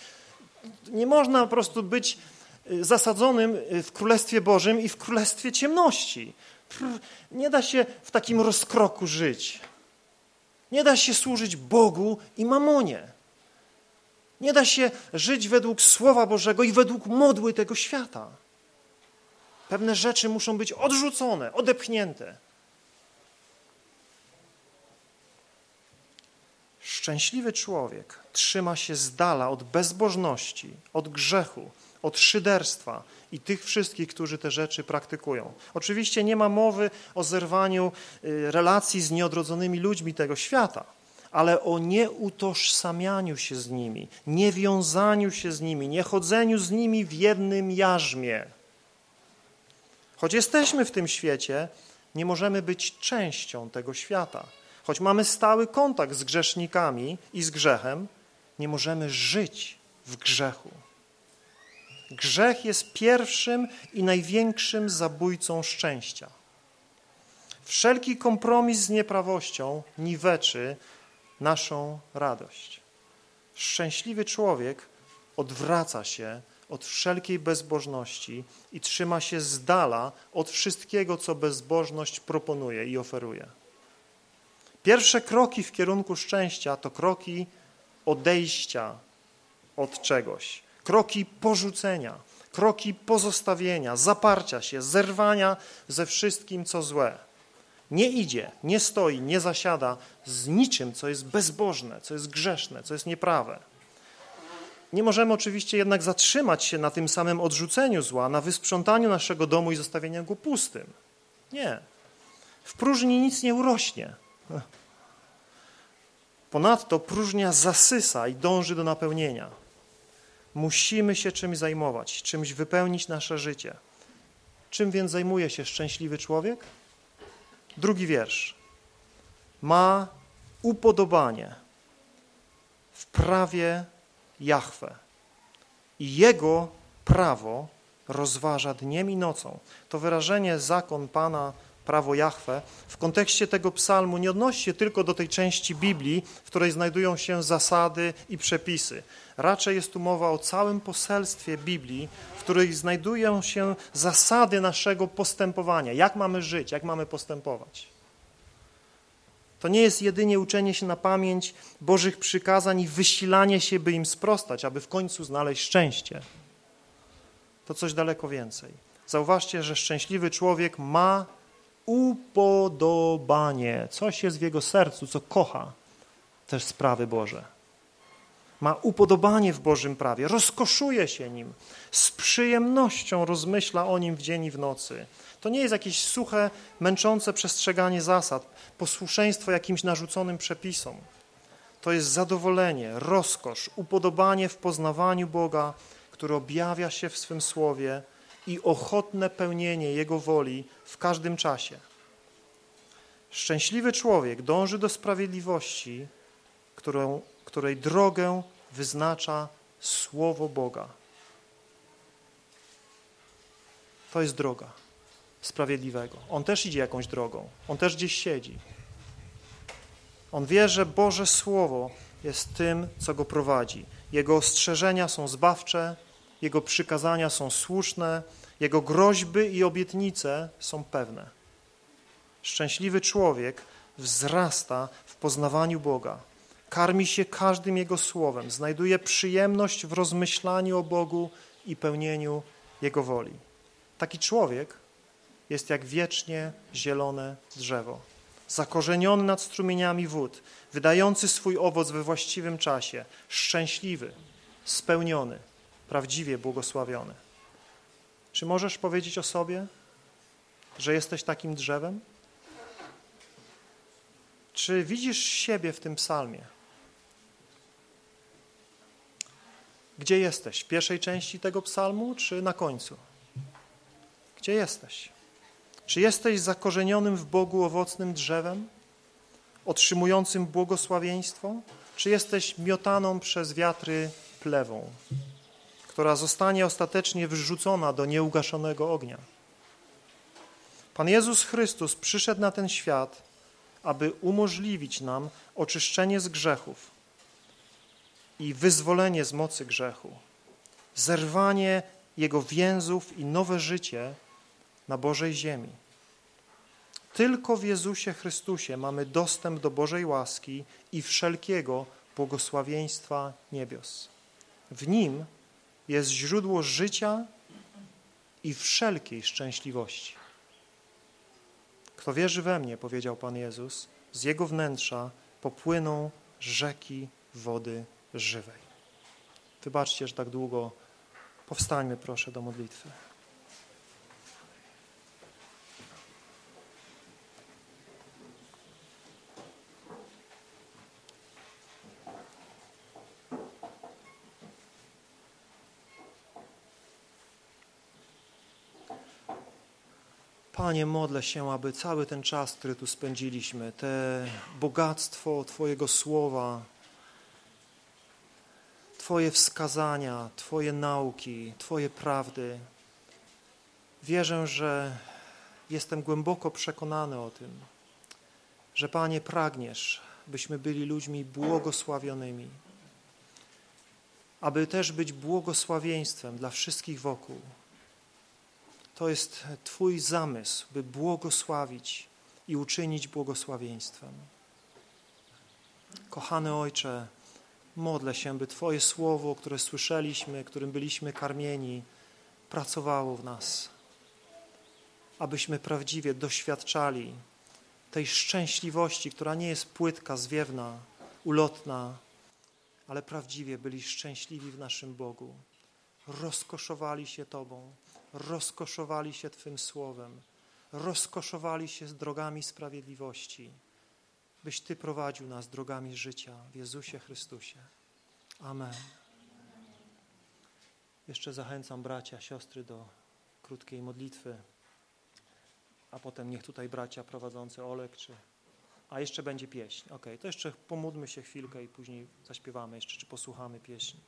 Nie można po prostu być y, zasadzonym y, w Królestwie Bożym i w Królestwie Ciemności. Nie da się w takim rozkroku żyć. Nie da się służyć Bogu i mamonie. Nie da się żyć według Słowa Bożego i według modły tego świata. Pewne rzeczy muszą być odrzucone, odepchnięte. Szczęśliwy człowiek trzyma się z dala od bezbożności, od grzechu, od szyderstwa i tych wszystkich, którzy te rzeczy praktykują. Oczywiście nie ma mowy o zerwaniu y, relacji z nieodrodzonymi ludźmi tego świata, ale o nieutożsamianiu się z nimi, nie wiązaniu się z nimi, nie chodzeniu z nimi w jednym jarzmie. Choć jesteśmy w tym świecie, nie możemy być częścią tego świata. Choć mamy stały kontakt z grzesznikami i z grzechem, nie możemy żyć w grzechu. Grzech jest pierwszym i największym zabójcą szczęścia. Wszelki kompromis z nieprawością niweczy naszą radość. Szczęśliwy człowiek odwraca się od wszelkiej bezbożności i trzyma się z dala od wszystkiego, co bezbożność proponuje i oferuje. Pierwsze kroki w kierunku szczęścia to kroki odejścia od czegoś, kroki porzucenia, kroki pozostawienia, zaparcia się, zerwania ze wszystkim, co złe. Nie idzie, nie stoi, nie zasiada z niczym, co jest bezbożne, co jest grzeszne, co jest nieprawe. Nie możemy oczywiście jednak zatrzymać się na tym samym odrzuceniu zła, na wysprzątaniu naszego domu i zostawieniu go pustym. Nie. W próżni nic nie urośnie. Ponadto próżnia zasysa i dąży do napełnienia. Musimy się czymś zajmować, czymś wypełnić nasze życie. Czym więc zajmuje się szczęśliwy człowiek? Drugi wiersz. Ma upodobanie w prawie Jahwe i Jego prawo rozważa dniem i nocą. To wyrażenie zakon Pana, prawo Jahwe w kontekście tego psalmu nie odnosi się tylko do tej części Biblii, w której znajdują się zasady i przepisy. Raczej jest tu mowa o całym poselstwie Biblii, w której znajdują się zasady naszego postępowania. Jak mamy żyć, jak mamy postępować. To nie jest jedynie uczenie się na pamięć Bożych przykazań i wysilanie się, by im sprostać, aby w końcu znaleźć szczęście. To coś daleko więcej. Zauważcie, że szczęśliwy człowiek ma upodobanie. Coś jest w jego sercu, co kocha też sprawy Boże. Ma upodobanie w Bożym prawie, rozkoszuje się nim, z przyjemnością rozmyśla o nim w dzień i w nocy. To nie jest jakieś suche, męczące przestrzeganie zasad, posłuszeństwo jakimś narzuconym przepisom. To jest zadowolenie, rozkosz, upodobanie w poznawaniu Boga, który objawia się w swym słowie i ochotne pełnienie Jego woli w każdym czasie. Szczęśliwy człowiek dąży do sprawiedliwości, którą, której drogę wyznacza Słowo Boga. To jest droga sprawiedliwego. On też idzie jakąś drogą. On też gdzieś siedzi. On wie, że Boże Słowo jest tym, co go prowadzi. Jego ostrzeżenia są zbawcze, Jego przykazania są słuszne, Jego groźby i obietnice są pewne. Szczęśliwy człowiek wzrasta w poznawaniu Boga, karmi się każdym Jego słowem, znajduje przyjemność w rozmyślaniu o Bogu i pełnieniu Jego woli. Taki człowiek jest jak wiecznie zielone drzewo, zakorzeniony nad strumieniami wód, wydający swój owoc we właściwym czasie, szczęśliwy, spełniony, prawdziwie błogosławiony. Czy możesz powiedzieć o sobie, że jesteś takim drzewem? Czy widzisz siebie w tym psalmie? Gdzie jesteś? W pierwszej części tego psalmu, czy na końcu? Gdzie jesteś? Czy jesteś zakorzenionym w Bogu owocnym drzewem, otrzymującym błogosławieństwo, czy jesteś miotaną przez wiatry plewą, która zostanie ostatecznie wyrzucona do nieugaszonego ognia? Pan Jezus Chrystus przyszedł na ten świat, aby umożliwić nam oczyszczenie z grzechów i wyzwolenie z mocy grzechu, zerwanie Jego więzów i nowe życie na Bożej ziemi. Tylko w Jezusie Chrystusie mamy dostęp do Bożej łaski i wszelkiego błogosławieństwa niebios. W Nim jest źródło życia i wszelkiej szczęśliwości. Kto wierzy we mnie, powiedział Pan Jezus, z Jego wnętrza popłyną rzeki wody żywej. Wybaczcie, że tak długo. Powstańmy proszę do modlitwy. Panie, modlę się, aby cały ten czas, który tu spędziliśmy, te bogactwo Twojego słowa, Twoje wskazania, Twoje nauki, Twoje prawdy, wierzę, że jestem głęboko przekonany o tym, że Panie pragniesz, byśmy byli ludźmi błogosławionymi, aby też być błogosławieństwem dla wszystkich wokół to jest Twój zamysł, by błogosławić i uczynić błogosławieństwem. Kochany Ojcze, modlę się, by Twoje słowo, które słyszeliśmy, którym byliśmy karmieni, pracowało w nas, abyśmy prawdziwie doświadczali tej szczęśliwości, która nie jest płytka, zwiewna, ulotna, ale prawdziwie byli szczęśliwi w naszym Bogu, rozkoszowali się Tobą, rozkoszowali się Twym słowem, rozkoszowali się z drogami sprawiedliwości, byś Ty prowadził nas drogami życia w Jezusie Chrystusie. Amen. Jeszcze zachęcam bracia, siostry do krótkiej modlitwy, a potem niech tutaj bracia prowadzący Olek czy A jeszcze będzie pieśń. Ok, to jeszcze pomódlmy się chwilkę i później zaśpiewamy jeszcze, czy posłuchamy pieśni.